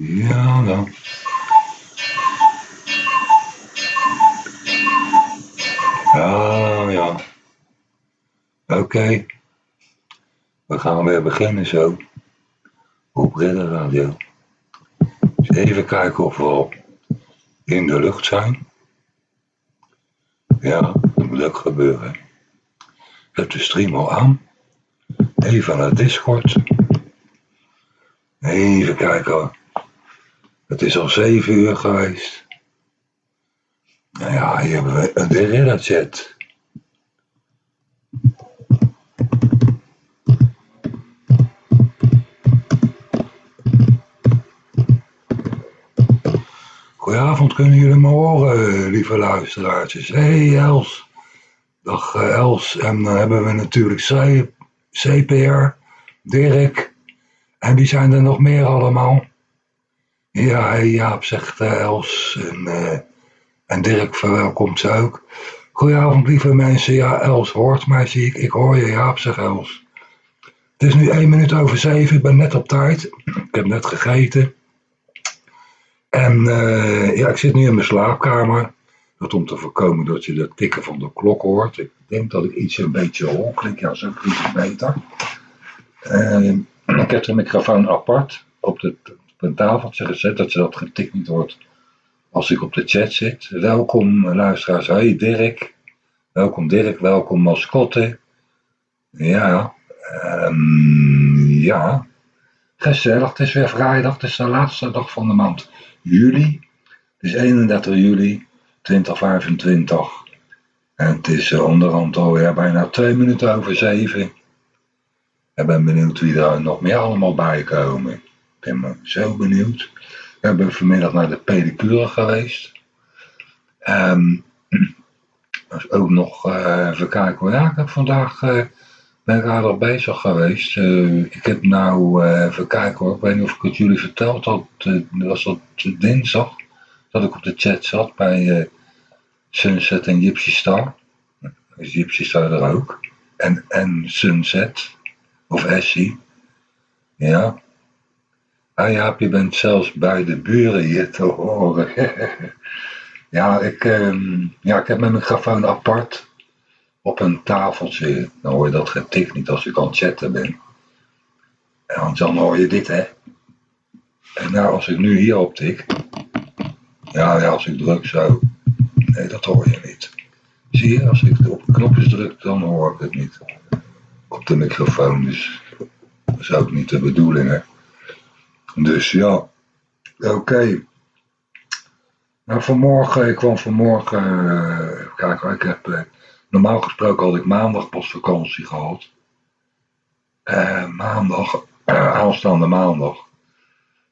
Ja, dan. Ja, ja. Oké. We gaan weer beginnen zo. Op Ridder Radio. Even kijken of we al in de lucht zijn. Ja, dat moet ook gebeuren. Heb de stream al aan. Even naar Discord. Even kijken. Het is al zeven uur geweest. Nou ja, hier hebben we de Ridder Chat. Goedenavond, kunnen jullie me horen, lieve luisteraartjes? Hey Els. Dag eh, Els. En dan hebben we natuurlijk C, CPR, Dirk. En wie zijn er nog meer allemaal? Ja, Jaap zegt uh, Els. En, uh, en Dirk verwelkomt ze ook. Goedenavond, lieve mensen. Ja, Els hoort mij, zie ik. Ik hoor je, Jaap, zegt Els. Het is nu één minuut over zeven. Ik ben net op tijd. Ik heb net gegeten. En uh, ja, ik zit nu in mijn slaapkamer. Dat om te voorkomen dat je de tikken van de klok hoort. Ik denk dat ik iets een beetje hoor. Klik, ja, zo klinkt het beter. Uh, ik heb de microfoon apart op, de, op een tafeltje gezet, dat je dat getikt niet hoort als ik op de chat zit. Welkom luisteraars. Hey Dirk. Welkom Dirk, welkom mascotte. Ja, um, ja. Gezellig, het is weer vrijdag, het is de laatste dag van de maand juli. Het is 31 juli 2025. En het is uh, onderhand alweer bijna twee minuten over zeven. Ik ben benieuwd wie er nog meer allemaal bij komen. Ik ben me zo benieuwd. We hebben vanmiddag naar de pedicure geweest. Um, dus ook nog, uh, even kijken. Ja, ik heb vandaag, uh, ben ik aardig bezig geweest. Uh, ik heb nou, even kijken hoor, ik weet niet of ik het jullie verteld had. was dat dinsdag, dat ik op de chat zat bij Sunset en Gypsy Star. Is Gypsy Star er ook. En, en Sunset, of Essie. Ja, Ah ja, je bent zelfs bij de buren hier te horen. ja, ik, um, ja, ik heb mijn microfoon apart op een tafeltje. Dan hoor je dat getik niet als ik aan het chatten ben. En dan hoor je dit, hè. En nou, als ik nu hierop tik. Ja, ja, als ik druk zo. Nee, dat hoor je niet. Zie je, als ik op knopjes druk, dan hoor ik het niet. Op de microfoon, dus dat is ook niet de bedoeling, hè. Dus ja, oké. Nou, vanmorgen, ik kwam vanmorgen, uh, kijk, ik heb, uh, normaal gesproken had ik maandag pas vakantie gehad. Uh, maandag, aanstaande maandag.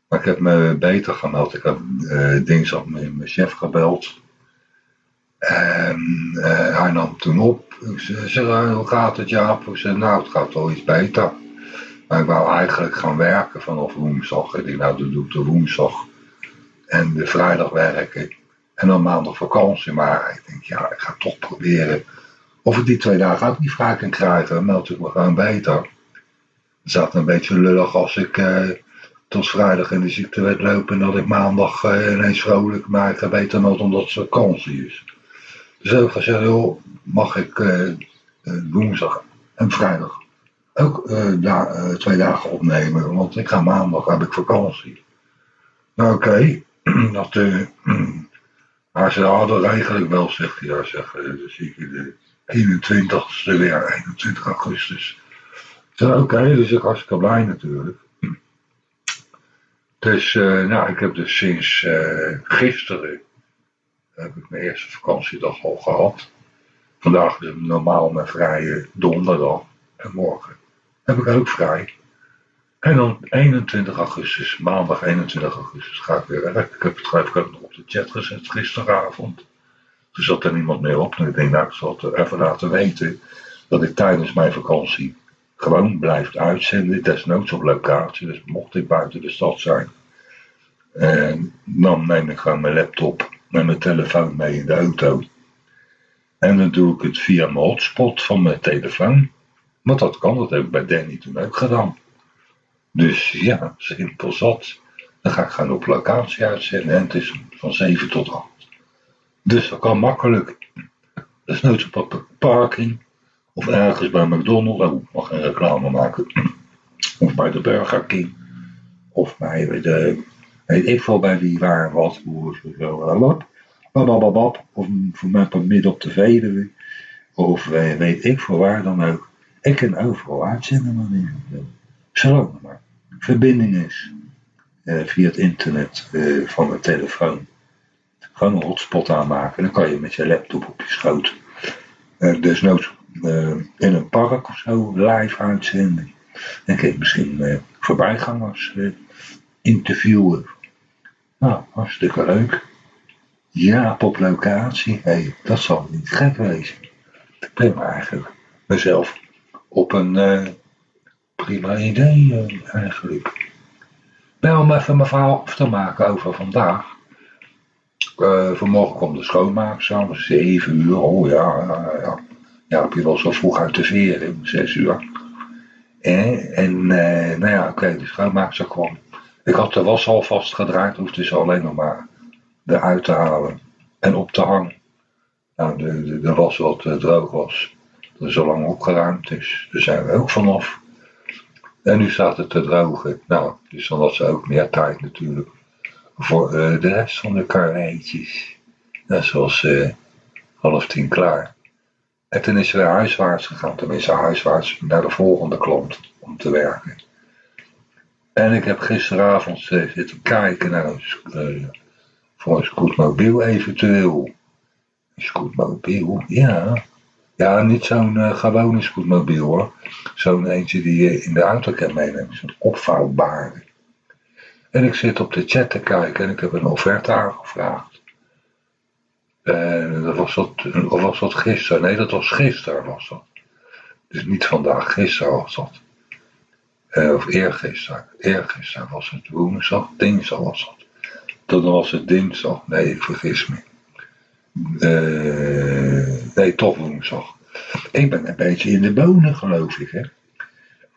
Maar ik heb me beter gemeld. Ik heb dinsdag mijn, mijn chef gebeld. En hij nam toen op. Ik zei, hoe gaat het Jaap? Ik zei, nou, het gaat wel iets beter. Maar ik wou eigenlijk gaan werken vanaf woensdag. Ik denk, nou, dan doe ik de woensdag en de vrijdag werken. En dan maandag vakantie. Maar ik denk, ja, ik ga toch proberen. Of ik die twee dagen ook niet vrij kan krijgen, dan meld ik me gewoon beter. Het zat een beetje lullig als ik eh, tot vrijdag in de ziektewet loop en dat ik maandag eh, ineens vrolijk, maar ik ga beter nood omdat het vakantie is. Dus ik heb gezegd, joh, mag ik uh, woensdag en vrijdag ook da uh, twee dagen opnemen, want ik ga maandag heb ik vakantie. Nou oké, okay. dat uh, ze hadden eigenlijk wel, zegt hij, ja, zeg, dan zie ik de 21ste weer, 21 augustus. Oké, okay, dus ik hartstikke blij natuurlijk. Dus, nou, ik heb dus sinds gisteren heb ik mijn eerste vakantiedag al gehad. Vandaag normaal mijn vrije donderdag en morgen heb ik ook vrij. En dan 21 augustus, maandag 21 augustus, ga ik weer werken. Ik heb het geloof ik ook nog op de chat gezet gisteravond. Er zat er niemand meer op. En ik denk, nou, ik zal het even laten weten dat ik tijdens mijn vakantie gewoon blijf uitzenden. Desnoods op locatie, dus mocht ik buiten de stad zijn. En dan neem ik gewoon mijn laptop met mijn telefoon mee in de auto. En dan doe ik het via mijn hotspot van mijn telefoon. Want dat kan, dat heb ik bij Danny toen ook gedaan. Dus ja, simpel zat. Dan ga ik gaan op locatie uitzenden en het is van 7 tot 8. Dus dat kan makkelijk. Dat is op parking of ergens bij McDonald's. Oh, ik mag geen reclame maken. Of bij de Burger King. Of bij de, weet ik veel bij wie, waar, wat, zo. Of voor mij midden op de Veluwe. Of eh, weet ik voor waar dan ook. Ik kan overal uitzenden wanneer ik. Zolang er maar verbinding is. Eh, via het internet eh, van de telefoon. Gewoon een hotspot aanmaken. Dan kan je met je laptop op je schoot. Uh, desnoods in een park of zo live uitzenden. Dan kun je misschien voorbijgangers interviewen. Nou, hartstikke leuk. Ja, op locatie. Hey, dat zal niet gek wezen. Ik ben eigenlijk mezelf op een prima idee eigenlijk. Ben om even mijn verhaal af te maken over vandaag. Uh, vanmorgen kwam de schoonmaak samen, 7 uur. Oh ja, ja, ja. Ja, heb je wel zo vroeg uit de veren, 6 uur. Eh, en nou ja, oké, okay, de schoonmaakster kwam. Ik had de was al vastgedraaid, hoefde ze alleen nog maar eruit te halen en op te hangen. Nou, de, de was wat droog was, dat is al lang opgeruimd, dus daar zijn we ook vanaf. En nu staat het te drogen. Nou, dus dan had ze ook meer tijd natuurlijk voor uh, de rest van de karweitjes. Dat zoals uh, half tien klaar. En toen is ze weer huiswaarts gegaan, tenminste huiswaarts naar de volgende klant om te werken. En ik heb gisteravond zitten kijken naar een, voor een scootmobiel eventueel. Een scootmobiel, ja. Ja, niet zo'n uh, gewone scootmobiel hoor. Zo'n eentje die je in de auto kan meenemen. Zo'n opvouwbare. En ik zit op de chat te kijken en ik heb een offerte aangevraagd. En dat was dat, of was dat gisteren? Nee, dat was gisteren was dat. Dus niet vandaag, gisteren was dat. Uh, of eergisteren. Eergisteren was het woensdag, dinsdag was dat. Toen was het dinsdag. Nee, ik vergis me. Uh, nee, toch woensdag. Ik ben een beetje in de bonen, geloof ik, hè.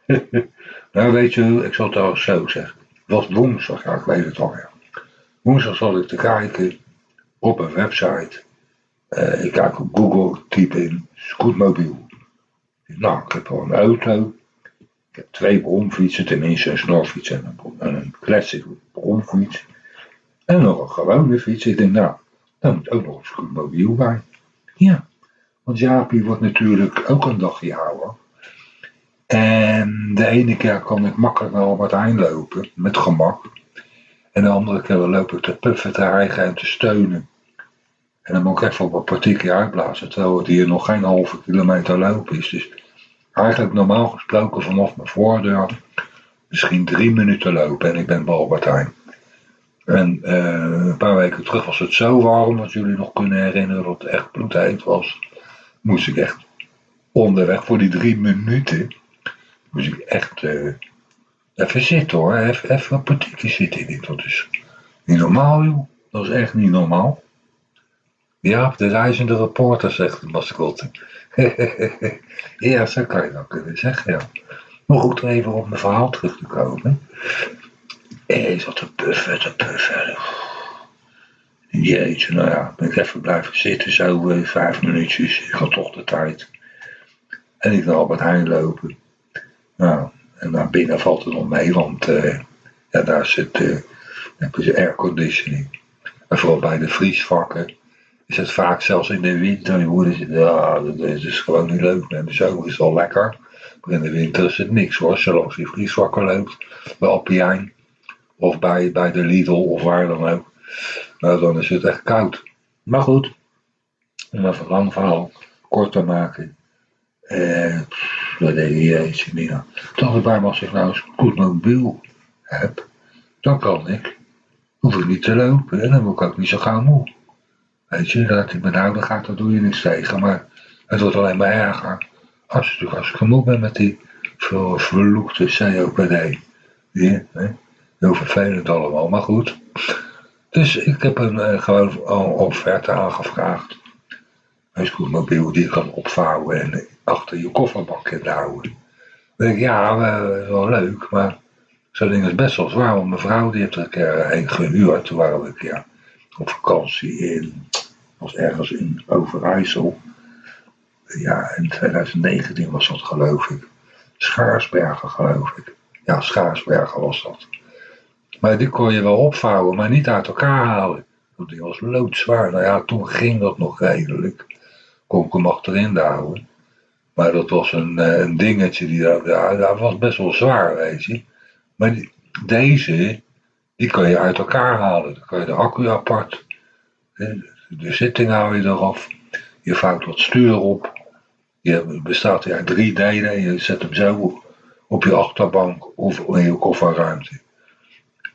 nou, weet je, ik zal het al zo zeggen. Was woensdag, ja, ik weet het al, ja. Woensdag zat ik te kijken op een website. Uh, ik kijk op Google, typ in scootmobiel. Nou, ik heb al een auto. Ik heb twee bromfietsen, tenminste een snorfiets en een, een classic bromfiets. En nog een gewone fiets. Ik denk, nou, daar moet ook nog een scootmobiel bij. Ja, want Jaapie wordt natuurlijk ook een dagje houden. En de ene keer kan ik makkelijk naar Albert Heijn lopen, met gemak. En de andere keer loop ik te puffen, te rijgen en te steunen. En dan moet ik even op een partiekje uitblazen, terwijl het hier nog geen halve kilometer lopen is. Dus eigenlijk normaal gesproken vanaf mijn voordeur misschien drie minuten lopen en ik ben bij Heijn. En uh, een paar weken terug was het zo warm, dat jullie nog kunnen herinneren dat het echt bloedheet was. Moest ik echt onderweg voor die drie minuten, moest ik echt uh, even zitten hoor. Even, een partiekje zitten. Ik dat is niet normaal joh. Dat is echt niet normaal. Ja, de reizende reporter zegt mascotte. ja, zo kan je dat kunnen zeggen, ja. Maar goed, even op mijn verhaal terug te komen. Hij zat te puffen, te puffen. Jeetje, nou ja, ben ik even blijven zitten, zo uh, vijf minuutjes. Ik had toch de tijd. En ik naar Albert Heijn lopen. Nou, en naar binnen valt het nog mee, want uh, ja, daar zit uh, hebben ze airconditioning. En vooral bij de vriesvakken is het vaak zelfs in de winter. Je ja, dat is gewoon niet leuk. En de zomer is wel lekker. Maar in de winter is het niks hoor, zolang die vriesvakken loopt. Bij Alpijn of bij, bij de Lidl of waar dan ook. Nou, dan is het echt koud. Maar goed, om even een lang verhaal kort te maken. Eh, dat deed je iets meer. Toch ik bij als ik nou eens goed mobiel heb, dan kan ik. Hoef ik niet te lopen en dan word ik ook niet zo gauw moe. Weet je, dat ik ben ouder gaat, dan doe je niks tegen. Maar het wordt alleen maar erger. Als, als ik moe ben met die vervloekte COPD. Ja, hè? Heel vervelend allemaal, maar goed. Dus ik heb een uh, gewoon offerte aangevraagd. Een scootmobiel die je kan opvouwen en achter je kofferbak in houden. Dan ik, ja, uh, wel leuk, maar Zo'n ding is best wel zwaar, want mijn vrouw die heeft er een keer een gehuurd. Toen waren we een keer op vakantie in, was ergens in Overijssel. Ja, in 2019 was dat geloof ik. Schaarsbergen geloof ik. Ja, Schaarsbergen was dat. Maar die kon je wel opvouwen, maar niet uit elkaar halen. Want die was loodzwaar. Nou ja, toen ging dat nog redelijk. Kon ik hem achterin houden. Maar dat was een, eh, een dingetje, die, ja, dat was best wel zwaar, weet je. Maar deze, die kan je uit elkaar halen. Dan kan je de accu apart, de zitting hou je eraf. Je vouwt wat stuur op. Je bestaat uit drie delen. Je zet hem zo op je achterbank of in je kofferruimte.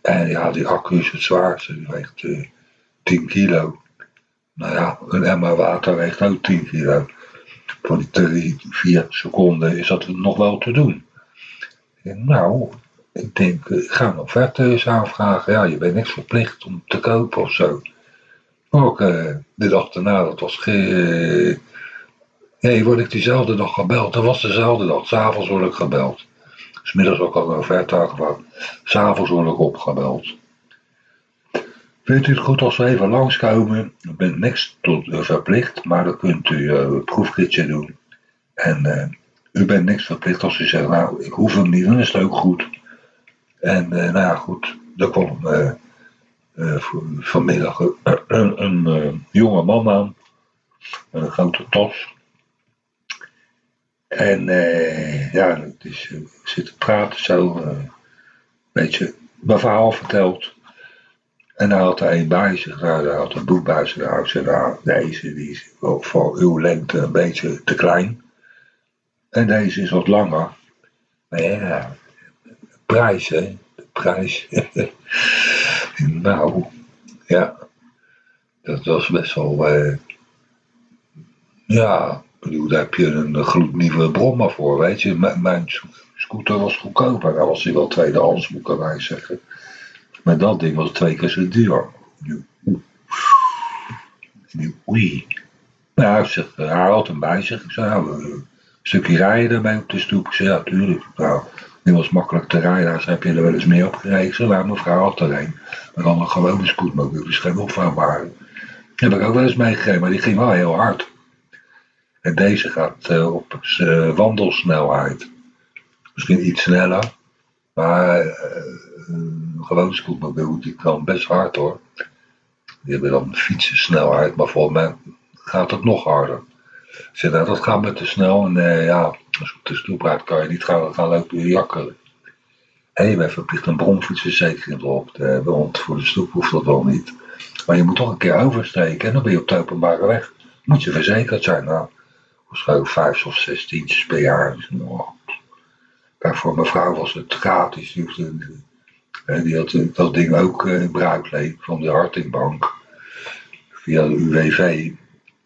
En ja, die accu is het zwaarste. Die weegt uh, eh, 10 kilo. Nou ja, een emmer water weegt ook 10 kilo. Voor die 3, 4 seconden is dat nog wel te doen. En nou, ik denk, ik ga een offerte eens aanvragen. Ja, je bent niks verplicht om te kopen of zo. Ook uh, de dag daarna, dat was geen. nee, word ik diezelfde dag gebeld. Dat was dezelfde dag. S'avonds word ik gebeld. Smiddags ook al een offerte aangevraagd. S'avonds word ik opgebeld. Vindt u het goed als we even langskomen? U bent niks tot, uh, verplicht, maar dan kunt u uh, een proefritje doen. En uh, u bent niks verplicht als u zegt, nou, ik hoef hem niet, dan is het ook goed. En nou ja, goed, er kwam vanmiddag een, een jonge man aan, met een grote tas. En ja, het is, ik zit te praten zo, een beetje mijn verhaal verteld. En hij had er een bij zich, hij had een boek bij zich. Zei, nou, deze die is voor uw lengte een beetje te klein. En deze is wat langer. Maar ja, prijs, hè. De prijs. nou, ja. Dat was best wel... Eh, ja, daar heb je een gloednieuwe Bromma voor, weet je. mijn scooter was goedkoper. Daar was hij wel tweedehands, moet ik wij zeggen. Maar dat ding was twee keer zo duur. Nu, nu oei. Nou, hij had hem bij zich. Ik zei, nou, een stukje rijden ermee op de stoep. Ik zei, ja, tuurlijk. Nou, die was makkelijk te rijden. Daar heb je er wel eens mee opgereden. Ik zei, laat mevrouw had er een. Maar dan een gewone scootmobiel, dus geen opvouwbare. Die heb ik ook wel eens meegegeven, maar die ging wel heel hard. En deze gaat uh, op wandelsnelheid. Misschien iets sneller. Maar uh, gewoon scootmobiel, die kan best hard hoor. Die hebben dan fietsensnelheid, maar volgens mij gaat het nog harder. Zeg, nou, dat gaat met te snel. En uh, ja, als je op de stoep rijdt, kan je niet gaan, gaan lopen jakkelen. En je bent verplicht een bromfietsverzekering erop. De, want voor de stoep hoeft dat wel niet. Maar je moet toch een keer oversteken. En dan ben je op de openbare weg. Moet je verzekerd zijn. Nou, waarschijnlijk vijf of zes tientjes per jaar. Nou, voor mijn vrouw was het gratis. Die, hoefde, die had dat ding ook in bruikleen van de Hartingbank. Via de UWV.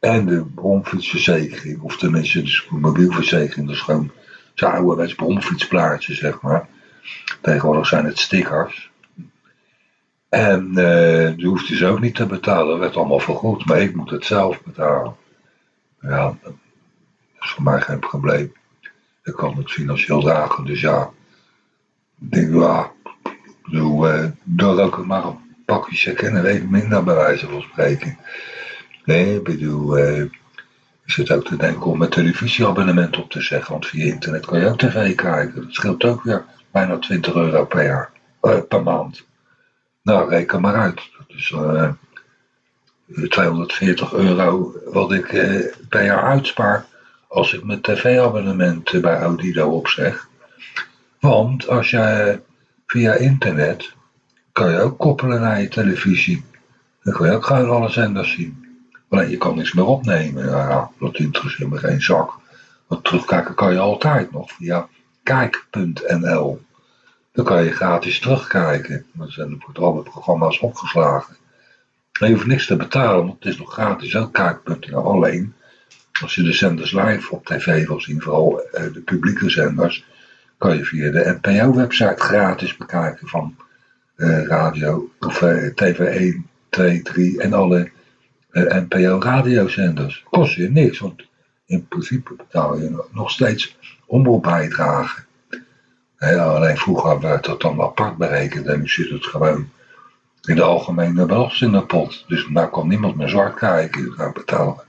En de bromfietsverzekering. Of tenminste de mobielverzekering. Is gewoon zo'n ouderwets bromfietsplaatje, zeg maar. Tegenwoordig zijn het stickers. En uh, die hoefde ze ook niet te betalen. Dat werd allemaal vergoed. Maar ik moet het zelf betalen. Ja, voor mij geen probleem. Ik kan het financieel dragen. Dus ja, ik denk, ja, bedoel, uh, door ook maar een pakje check en een minder bij wijze van spreken. Nee, ik bedoel, uh, ik zit ook te denken om een televisieabonnement op te zeggen, want via internet kan je ook tv kijken. Dat scheelt ook weer bijna 20 euro per jaar, uh, per maand. Nou, reken maar uit. Dat is uh, 240 euro wat ik per jaar uitspaar als ik mijn tv-abonnement bij Audido opzeg. Want als je via internet kan je ook koppelen naar je televisie. Dan kan je ook gewoon alle zenders zien. Alleen je kan niks meer opnemen. Ja, dat interesseert me geen zak. Want terugkijken kan je altijd nog via kijk.nl. Dan kan je gratis terugkijken. Dan zijn er alle programma's opgeslagen. En je hoeft niks te betalen, want het is nog gratis ook kijk.nl. Alleen als je de zenders live op tv wil zien, vooral eh, de publieke zenders, kan je via de NPO-website gratis bekijken van uh, radio of uh, TV 1, 2, 3 en alle NPO-radiozenders. Kost je niks, want in principe betaal je nog steeds omroepbijdrage. Ja, alleen vroeger werd dat dan apart berekend en nu zit het gewoon in de algemene belastingpot. Dus daar kan niemand meer zwart kijken, daar betalen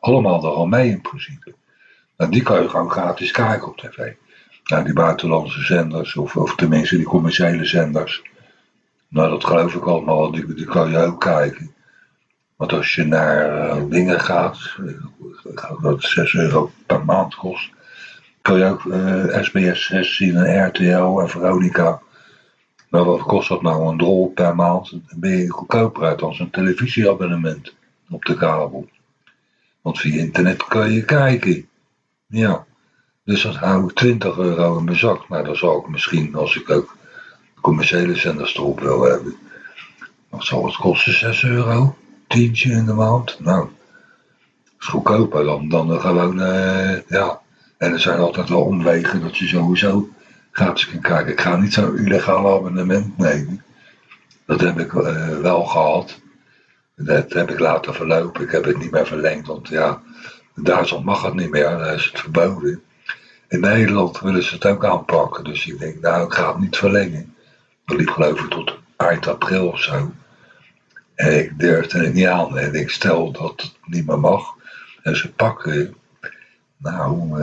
allemaal al mee in principe. En die kan je gewoon gratis kijken op tv. Nou, die buitenlandse zenders, of, of tenminste die commerciële zenders. Nou, dat geloof ik allemaal, die, die kan je ook kijken. Want als je naar uh, dingen gaat, uh, dat 6 euro per maand kost, kan je ook SBS 6 zien en RTL en Veronica. Nou, wat kost dat nou? Een drol per maand? Dan ben je goedkoper uit als een televisieabonnement op de kabel. Want via internet kan je kijken. Ja. Dus dat hou ik 20 euro in mijn zak. Nou, dan zal ik misschien, als ik ook commerciële zenders erop wil hebben. Wat zal het kosten? 6 euro? Tientje in de maand? Nou, is goedkoper dan, dan gewoon, uh, ja. En er zijn altijd wel omwegen dat je sowieso gratis kan kijken. Ik ga niet zo'n illegaal abonnement nemen. Dat heb ik uh, wel gehad. Dat heb ik laten verlopen. Ik heb het niet meer verlengd, want ja, in Duitsland mag het niet meer. Daar is het verboden. In Nederland willen ze het ook aanpakken. Dus ik denk, nou, ik ga het niet verlengen. Dat liep geloof ik tot eind april of zo. En ik durfde het niet aan. En ik stel dat het niet meer mag. En ze pakken. Nou,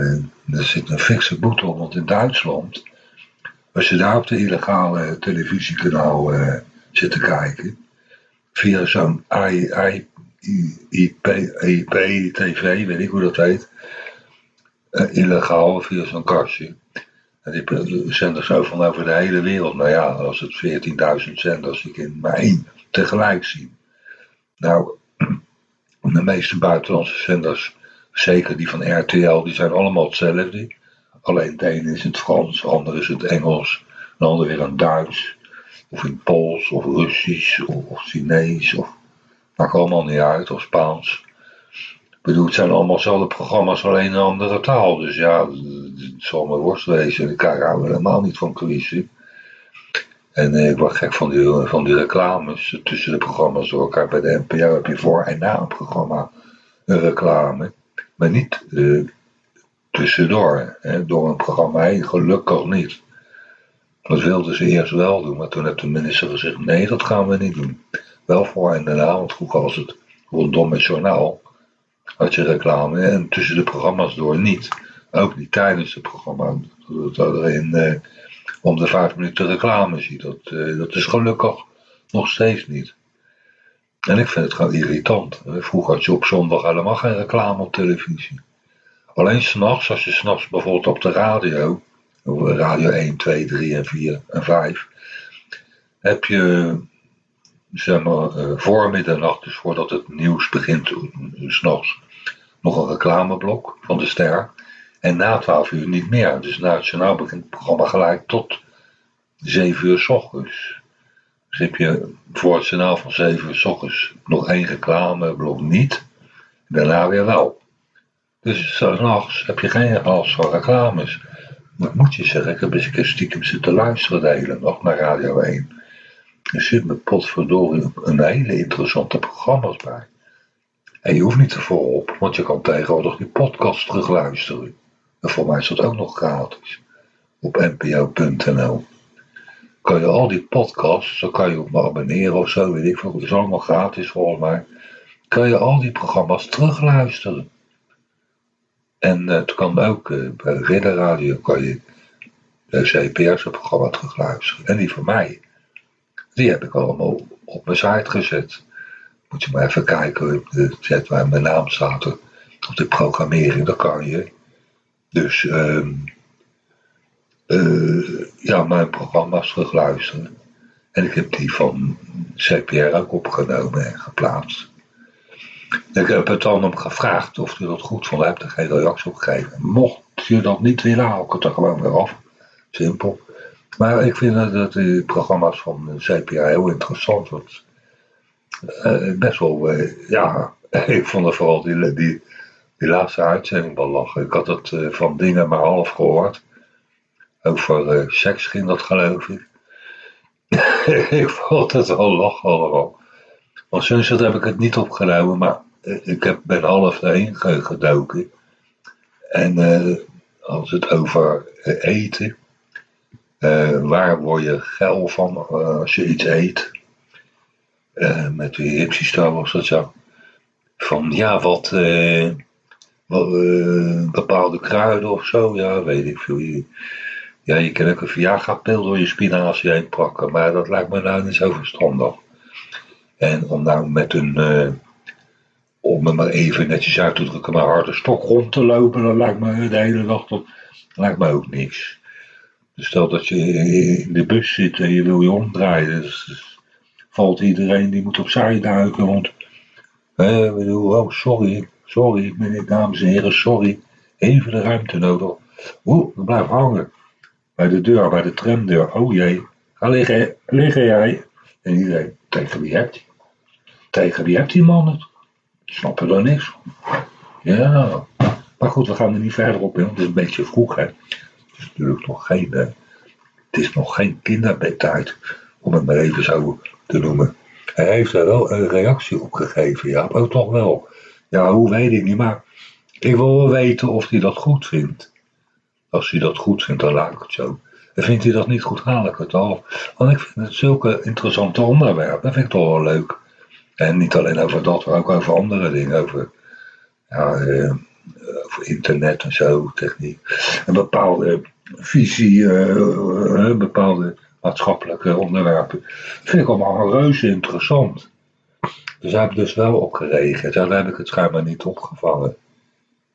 er zit een fikse boete op. Want in Duitsland, als je daar op de illegale televisiekanaal uh, zit te kijken. Via zo'n IP, IP, TV, weet ik hoe dat heet. Uh, illegaal via zo'n kastje. En die zenders van over de hele wereld. Nou ja, als het 14.000 zenders, je kunt maar één tegelijk zien. Nou, de meeste buitenlandse zenders, zeker die van RTL, die zijn allemaal hetzelfde. Alleen het ene is het Frans, de is het Engels, de andere weer een Duits. Of in Pools, of Russisch, of, Chinees, of maakt allemaal niet uit, of Spaans. Ik bedoel, het zijn allemaal dezelfde programma's, alleen een andere taal. Dus ja, het zal me worst wezen. Ik hou er helemaal niet van quizzen. En eh, ik word gek van die, van die reclames tussen de programma's door elkaar. Bij de NPO heb je voor en na een programma een reclame. Maar niet eh, tussendoor, hè, door een programma heen. Gelukkig niet. Dat wilden ze eerst wel doen, maar toen heeft de minister gezegd: nee, dat gaan we niet doen. Wel voor en daarna, want vroeger was het rondom het journaal. Had je reclame en tussen de programma's door niet. Ook niet tijdens het programma. Dat er eh, om de vijf minuten reclame ziet. Dat, eh, dat is gelukkig nog steeds niet. En ik vind het gewoon irritant. Vroeger had je op zondag helemaal geen reclame op televisie. Alleen s'nachts, als je s'nachts bijvoorbeeld op de radio, radio 1, 2, 3 en 4 en 5, heb je zeg maar uh, voor middernacht, dus voordat het nieuws begint, uh, s'nachts, nog een reclameblok van de ster. En na 12 uur niet meer. Dus na het journaal begint het programma gelijk tot 7 uur s ochtends. Dus heb je voor het journaal van 7 uur s ochtends nog één reclameblok niet. Daarna weer wel. Dus s'nachts heb je geen hals van reclames. Maar moet je zeggen, ik heb eens een stiekem zitten luisteren de hele nacht naar Radio 1. Er zit met potverdorie een hele interessante programma's bij. En je hoeft niet te volop, want je kan tegenwoordig die podcast terugluisteren. En voor mij is dat ook nog gratis. Op npo.nl. Kan je al die podcasts, dan kan je op me abonneren of zo, weet ik veel. Dat is allemaal gratis volgens mij. Kan je al die programma's terugluisteren. En het kan ook uh, bij Ridder Radio kan je de CPR's programma terugluisteren. En die van mij, die heb ik allemaal op mijn site gezet. Moet je maar even kijken op de chat waar mijn naam staat. Op de programmering, dat kan je. Dus uh, uh, ja, mijn programma's terugluisteren. En ik heb die van CPR ook opgenomen en geplaatst. Ik heb het dan hem gevraagd of hij dat goed vond. Hij heeft er geen reactie op gegeven. Mocht je dat niet willen, haal ik het er gewoon weer af. Simpel. Maar ik vind dat die programma's van CPR heel interessant. Want, uh, best wel, uh, ja, ik vond het vooral die, die, die laatste uitzending wel lachen. Ik had het uh, van dingen maar half gehoord. Over seks ging dat geloof ik. ik vond het wel lachen allemaal. Want sinds dat heb ik het niet opgenomen, maar ik heb, ben half heen gedoken. En als het over eten Eh, waar word je geil van eh, als je iets eet? Eh, met de Hipsy was dat zo. Van ja, wat, eh, wat eh, bepaalde kruiden of zo, ja, weet ik veel. Ja, je kan ook een Viagra-pil door je spinazie heen pakken, maar dat lijkt me nou niet zo verstandig. En om nou met een, eh, om het maar even netjes uit te drukken, maar harde stok rond te lopen, dat lijkt me de hele dag, dat lijkt me ook niks. Dus stel dat je in de bus zit en je wil je omdraaien, dus, dus valt iedereen die moet opzij duiken, ik bedoel, oh sorry, sorry, meneer, dames en heren, sorry, even de ruimte nodig. Oeh, ik blijf hangen. Bij de deur, bij de tramdeur. Oh jee, ga liggen, liggen jij. En iedereen, tegen wie hebt hij? Tegen wie hebt die man het? Ik snap er niks van. Ja, maar goed, we gaan er niet verder op in, want het is een beetje vroeg, hè. Het is natuurlijk nog geen, eh, het is nog geen kinderbedtijd, om het maar even zo te noemen. Hij heeft er wel een reactie op gegeven, ja, ook toch wel. Ja, hoe weet ik niet, maar ik wil wel weten of hij dat goed vindt. Als hij dat goed vindt, dan laat ik het zo. En vindt hij dat niet goed, haal ik het al. Want ik vind het zulke interessante onderwerpen. Dat vind ik toch wel leuk. En niet alleen over dat, maar ook over andere dingen. Over, ja, eh, over internet en zo, techniek. Een bepaalde visie, eh, bepaalde maatschappelijke onderwerpen. Dat vind ik allemaal reuze interessant. Dus daar heb ik dus wel op gereageerd. Daar heb ik het schijnbaar niet opgevangen.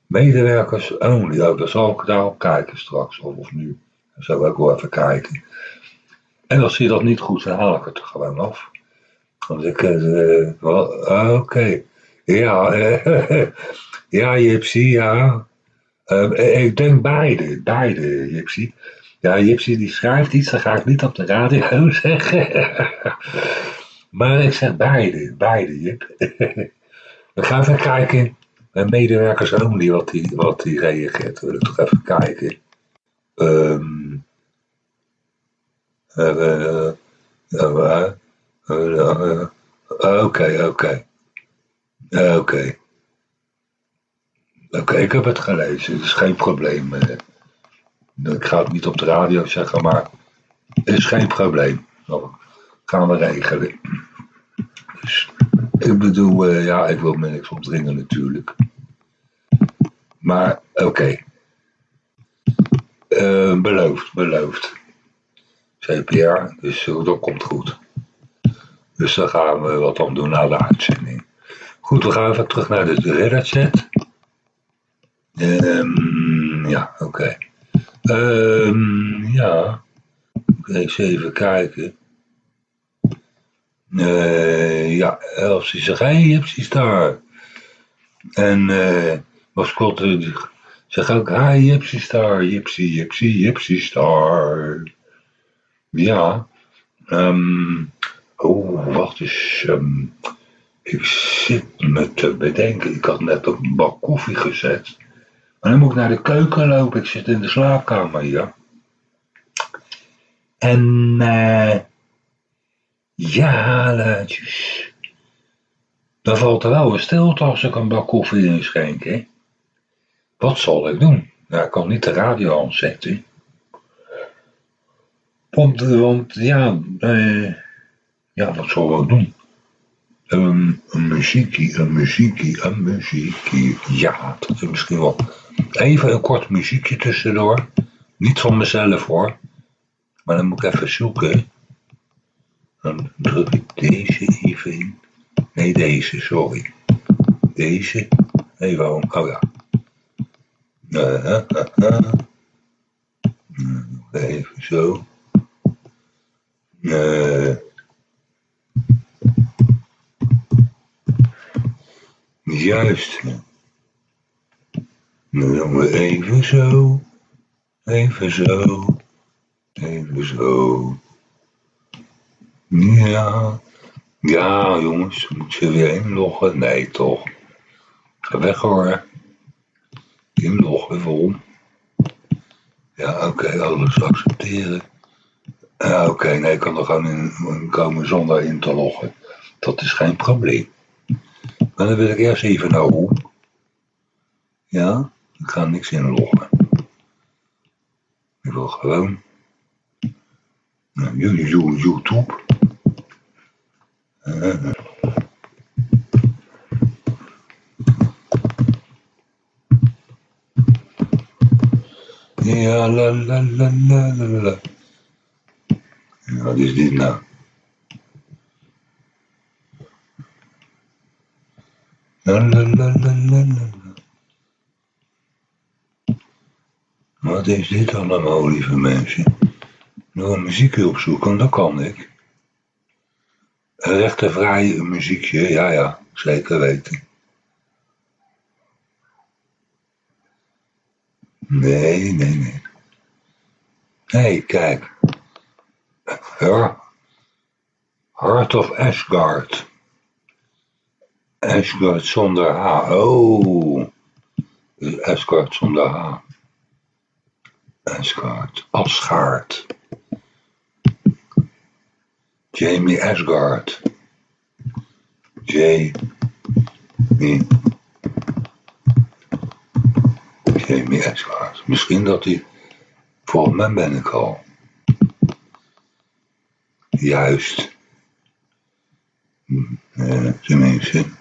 Medewerkers only. Oh, dan zal ik daarop kijken straks. Of, nu. Dan zou ik ook wel even kijken. En als je dat niet goed dan haal ik het er gewoon af. Want ik, ah, oké. Ja, eh, ja, Jipsy, ja. Eh, ik denk beide, beide, Jipsy. Ja, Jipsy die schrijft iets, dat ga ik niet op de radio zeggen. maar ik zeg beide, beide, Jip. We gaan even kijken bij medewerkers only wat die, wat die reageert. Wil ik toch even kijken. Ehm eh, eh, Oké, oké. Eh, Oké. Oké, ik heb het gelezen. Het is geen probleem. eh. Ik ga het niet op de radio zeggen, maar het is geen probleem. Dat gaan we regelen. Dus, ik bedoel, eh, ja, ik wil me niks opdringen natuurlijk. Maar, oké. Eh, beloofd, beloofd. CPR, dus eh, dat komt goed. Dus dan gaan we wat dan doen na de uitzending. Goed, we gaan even terug naar de Reddit chat. Ehm, ja, oké. Ehm, ja. Eens even kijken. Eh, ja, Elsie zegt, hé, hey, Jipsy Star. En eh mascotte zegt ook, hi, Jipsy Star, Jipsy, Jipsy, Jipsy Star. Ja. ehm oh, wacht eens. ehm, ik zit me te bedenken. Ik had net een bak koffie gezet. Maar dan moet ik naar de keuken lopen. Ik zit in de slaapkamer hier. En eh ja, laatjes. Dan valt er wel een stilte als ik een bak koffie inschenk, hè. Wat zal ik doen? Nou, ik kan niet de radio aanzetten. Want, want ja, eh, ja, wat zal ik doen? Een, muziekie, een muziekie, een muziekie. Ja, dat is misschien wel. Even een kort muziekje tussendoor. Niet van mezelf hoor. Maar dan moet ik even zoeken. Dan druk ik deze even in. Nee, deze, sorry. Deze. Even om. Oh ja. Uh, uh, uh. Even zo. Uh, juist. Nu doen we even zo. Even zo. Even zo. Ja. Ja, jongens. Moet ze weer inloggen? Nee, toch. Ga weg hoor. Inloggen, waarom? Ja, oké, alles accepteren. Ja, oké, nee, ik kan er gewoon in komen zonder in te loggen. Dat is geen probleem. Maar dan wil ik eerst even naar hoe. Ja, ik ga niks inloggen. Ik wil gewoon doen YouTube. Eh, Ja, la la la la la la. Wat is dit nou? La la la la la la. Wat is dit allemaal, lieve mensen? Nou, een muziekje opzoeken, dat kan ik. Een rechtervrije muziekje, ja ja, zeker weten. Nee, nee, nee. Hey, kijk. Her, Heart of Asgard. Asgard zonder H. Oh. Dus Asgard zonder H. Asgard. Asgard. Jamie Asgard. Jamie. Jamie Asgard. Misschien dat hij... Volgens mij ben ik al. Juist. Hm, eh, tenminste.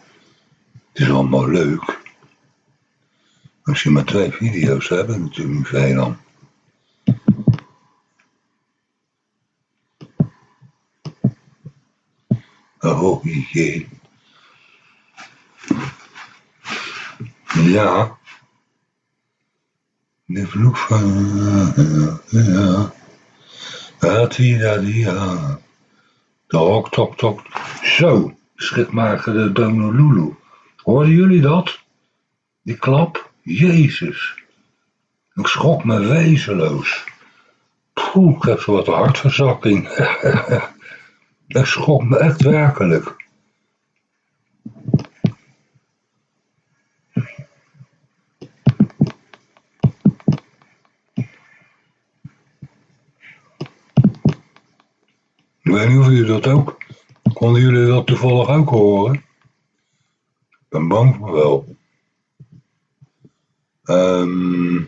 Het is allemaal leuk. Als je maar twee video's hebt, natuurlijk niet veel dan. Oh jee. Ja. De vloek van... Ja. ja. Atida-dia. Tok, tok, tok. Zo, schikmaker de Donolulu. Hoorden jullie dat? Die klap? Jezus. Ik schrok me wezenloos. Poeh, ik heb zo wat hartverzakking. ik schrok me echt werkelijk. Ik weet niet of jullie dat ook. Konden jullie dat toevallig ook horen? Ben bang voor wel. Ehm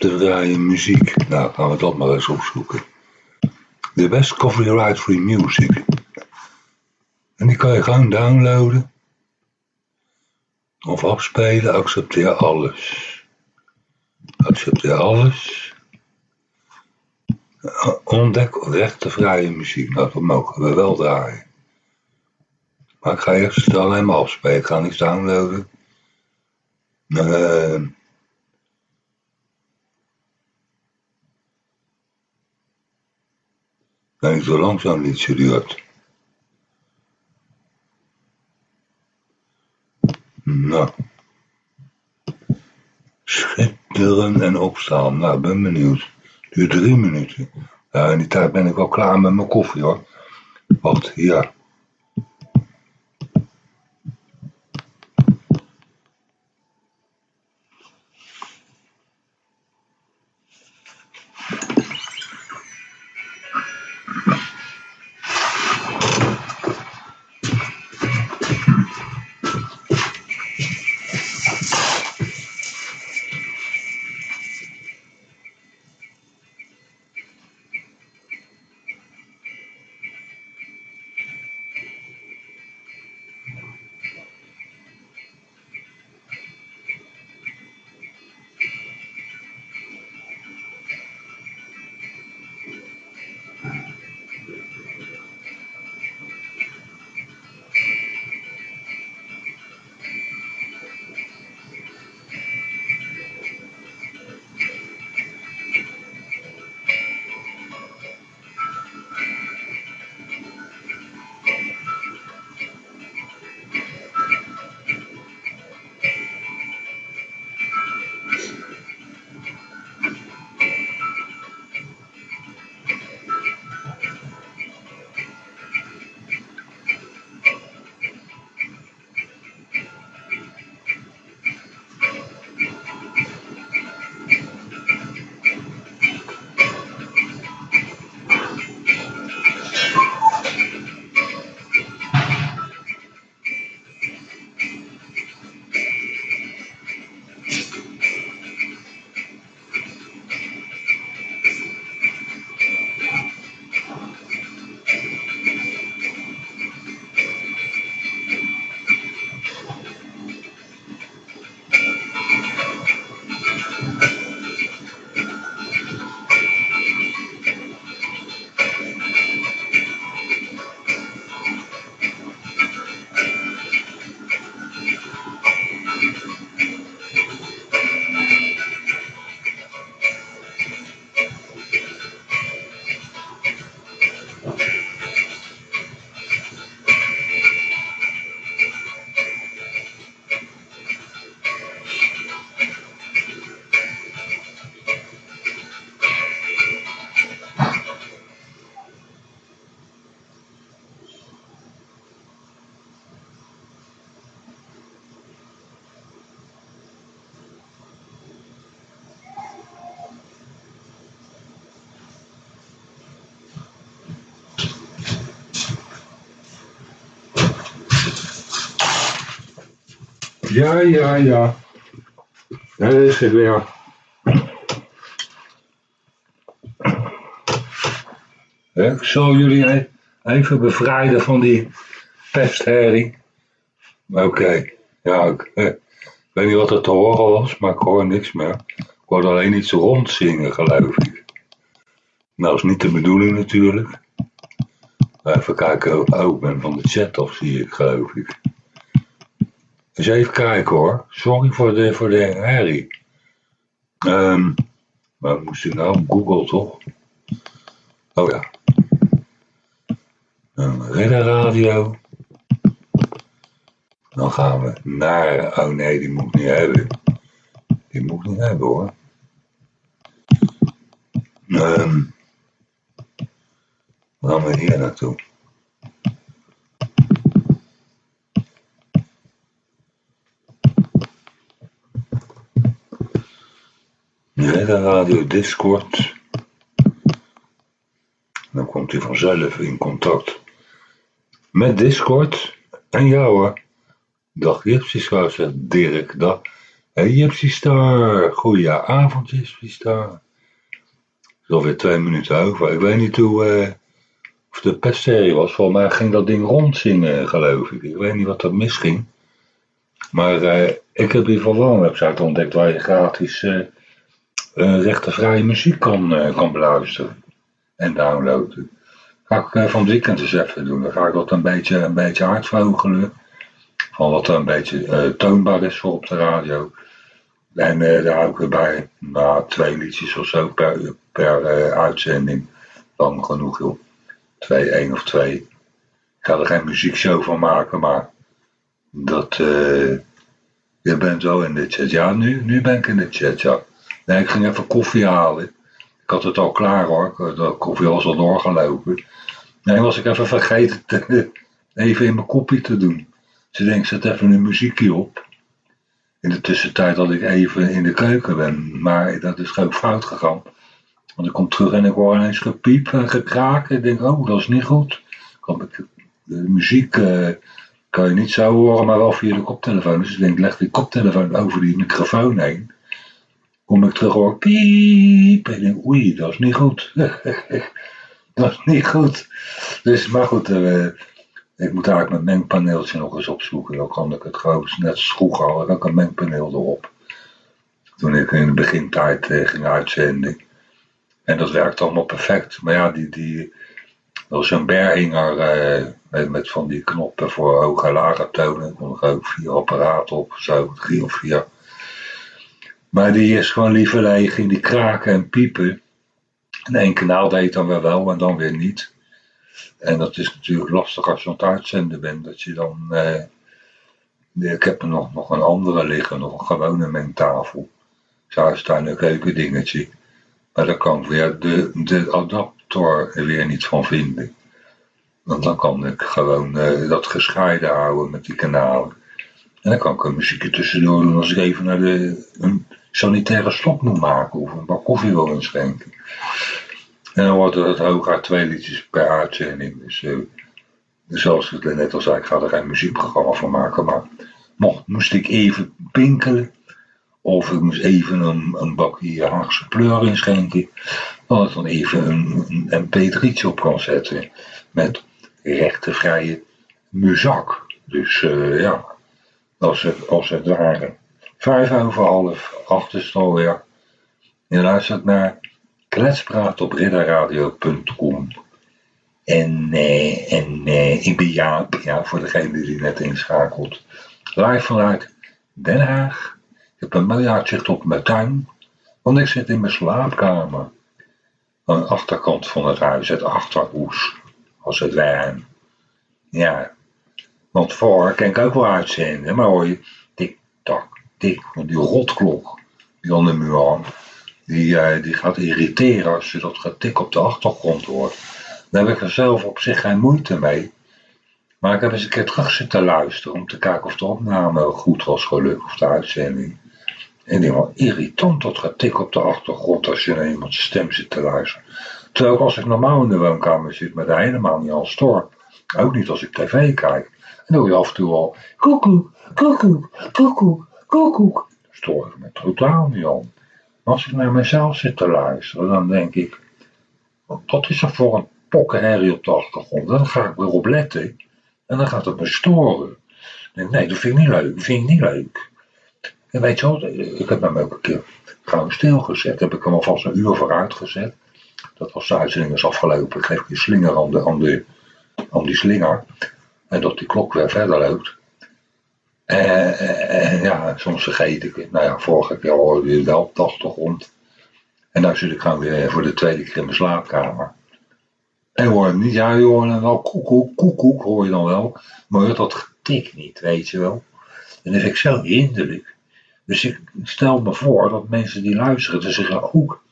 te draaien muziek. Nou, gaan we dat maar eens opzoeken. De best copyright free music. En die kan je gewoon downloaden. Of afspelen, accepteer alles. Accepteer alles. Ontdek rechtenvrije muziek. Nou, dat mogen we wel draaien. Maar ik ga eerst alleen maar afspelen. Ik ga niets downloaden. Uh, kan niet zo lang zo'n liedje duurt. Nou. Schitteren en opstaan. Nou, ben benieuwd. Duurt drie minuten. In die tijd ben ik al klaar met mijn koffie hoor. Wacht, hier. Ja, ja, ja. Daar is het weer. Ik zal jullie e- even bevrijden van die pestherrie. Oké, ja, ik, weet niet wat er te horen was, maar ik hoor niks meer. Ik hoorde alleen iets rondzingen, geloof ik. Nou, is niet de bedoeling natuurlijk. Even kijken, oh, ik ben van de chat of zie ik, geloof ik. Eens even kijken hoor. Sorry voor de, voor de herrie. Ehm, waar moest ik nou? Google toch? Oh ja. Een Ridder Radio. Dan gaan we naar... Oh nee, die moet ik niet hebben. Die moet ik niet hebben hoor. Ehm, dan gaan we hier naartoe. Ridder Radio Discord. Dan komt u vanzelf in contact met Discord. En jou hoor. Dag Gypsy Star, zegt Dirk. Dag. Hey Gypsy Star. Goedenavond Gypsy Star. Het is alweer twee minuten over. Ik weet niet hoe... eh, of de was. Volgens mij ging dat ding rondzingen, geloof ik. Ik weet niet wat er misging. Maar eh, ik heb ieder geval wel een website ontdekt waar je gratis eh, rechtenvrije muziek kan, eh, kan beluisteren en downloaden. Ga ik eh, van het weekend eens even doen. Dan ga ik dat een beetje, een beetje uitvogelen. Van wat er een beetje eh, toonbaar is voor op de radio. En eh, daar hou ik erbij nou, twee liedjes of zo per, per eh, uitzending. Dan genoeg joh. Twee, één of twee. Ik ga er geen muziekshow van maken, maar dat... eh, je bent wel in de chat. Ja, nu, nu ben ik in de chat, ja. Nee, ik ging even koffie halen. Ik had het al klaar hoor. De koffie was al doorgelopen. Nee, was ik even vergeten te- even in mijn kopje te doen. Ze denkt, zet even een muziekje op. In de tussentijd dat ik even in de keuken ben. Maar dat is gewoon fout gegaan. Want ik kom terug en ik hoor ineens gepiep en gekraak. Ik denk, oh, dat is niet goed. De muziek eh, kan je niet zo horen, maar wel via de koptelefoon. Dus ik denk, leg die koptelefoon over die microfoon heen. Kom ik terug hoor, piep. En ik denk, oei, dat is niet goed. dat is niet goed. Dus, maar goed, eh, ik moet eigenlijk mijn mengpaneeltje nog eens opzoeken. Dan kan ik het gewoon net als vroeger had ik ook een mengpaneel erop. Toen ik in de begintijd eh, ging uitzenden. En dat werkt allemaal perfect. Maar ja, die, die, dat was een berhinger eh, met, met van die knoppen voor hoge en lage tonen. Ik kon er ook vier apparaten op, zo, drie of vier. Maar die is gewoon liever leeg in die kraken en piepen. En één kanaal deed dan weer wel en dan weer niet. En dat is natuurlijk lastig als je aan het uitzenden bent. Dat je dan. eh, ik heb er nog, nog een andere liggen, nog een gewone mengtafel. Zuistuin een keuken dingetje. Maar daar kan ik weer de, de adapter er weer niet van vinden. Want dan kan ik gewoon eh, dat gescheiden houden met die kanalen. En dan kan ik een muziekje tussendoor doen als ik even naar de, een sanitaire stop moet maken of een bak koffie wil inschenken. En dan wordt het hooguit twee liedjes per uitzending. Dus eh, zoals ik net al zei, ik ga er geen muziekprogramma van maken. Maar mocht, moest ik even pinkelen. Of ik moest even een, een bakje Haagse pleur inschenken. Dat ik dan even een, een mp3'tje op kan zetten. Met rechtenvrije muzak. Dus eh, ja, als het, als het ware. Vijf over half, acht alweer. Je luistert naar Kletspraat op ridderradio.com. En, eh, en eh, ik ben ja, voor degene die net inschakelt. Live vanuit Den Haag. Ik heb een mooi uitzicht op mijn tuin, want ik zit in mijn slaapkamer. Aan de achterkant van het huis, het achterhoes, als het ware. Ja, want voor kan ik ook wel uitzenden, maar hoor je tik, tak, tik, want die rotklok die aan de muur die, die gaat irriteren als je dat getik op de achtergrond hoort. Daar heb ik er zelf op zich geen moeite mee. Maar ik heb eens een keer terug zitten luisteren om te kijken of de opname goed was gelukt, of de uitzending. En was irritant dat getik op de achtergrond als je naar iemands stem zit te luisteren. Terwijl als ik normaal in de woonkamer zit, me daar helemaal niet aan stoor. Ook niet als ik tv kijk. En dan hoor je af en toe al koekoek, koekoek, koekoek, koekoek. Stoor ik me totaal niet aan. Maar als ik naar mezelf zit te luisteren, dan denk ik, wat is er voor een pokkenherrie op de achtergrond? Dan ga ik weer op letten en dan gaat het me storen. Nee, dat vind ik niet leuk, dat vind ik niet leuk. En weet je wel, ik heb hem ook een keer gewoon stilgezet. Heb ik hem alvast een uur vooruit gezet. Dat was de is afgelopen. Ik geef die slinger aan, de, aan, de, aan die slinger. En dat die klok weer verder loopt. En, en, ja, soms vergeet ik het. Nou ja, vorige keer hoorde je wel op achtergrond. En nu zit ik gewoon weer voor de tweede keer in mijn slaapkamer. En hoor hem niet, ja, je hoort wel koekoek, koekoek hoor je dan wel. Maar je hoort dat getik niet, weet je wel. En dat vind ik zo hinderlijk. Dus ik stel me voor dat mensen die luisteren zich ook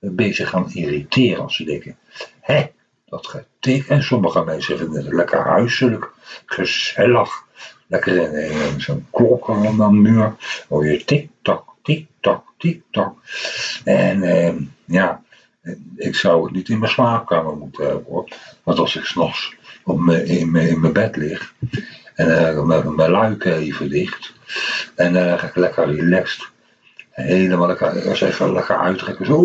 een beetje gaan irriteren als ze denken, hé, dat getik. En sommige mensen vinden het lekker huiselijk, gezellig. Lekker in, zo'n klok aan de muur. Hoor je tik-tak, tik-tak, tik-tak. En eh, ja, ik zou het niet in mijn slaapkamer moeten hebben hoor. Want als ik s'nachts in mijn bed lig en uh, met mijn luiken even dicht. En dan uh, ga ik lekker relaxed. Helemaal lekker, eens even lekker uittrekken. Zo.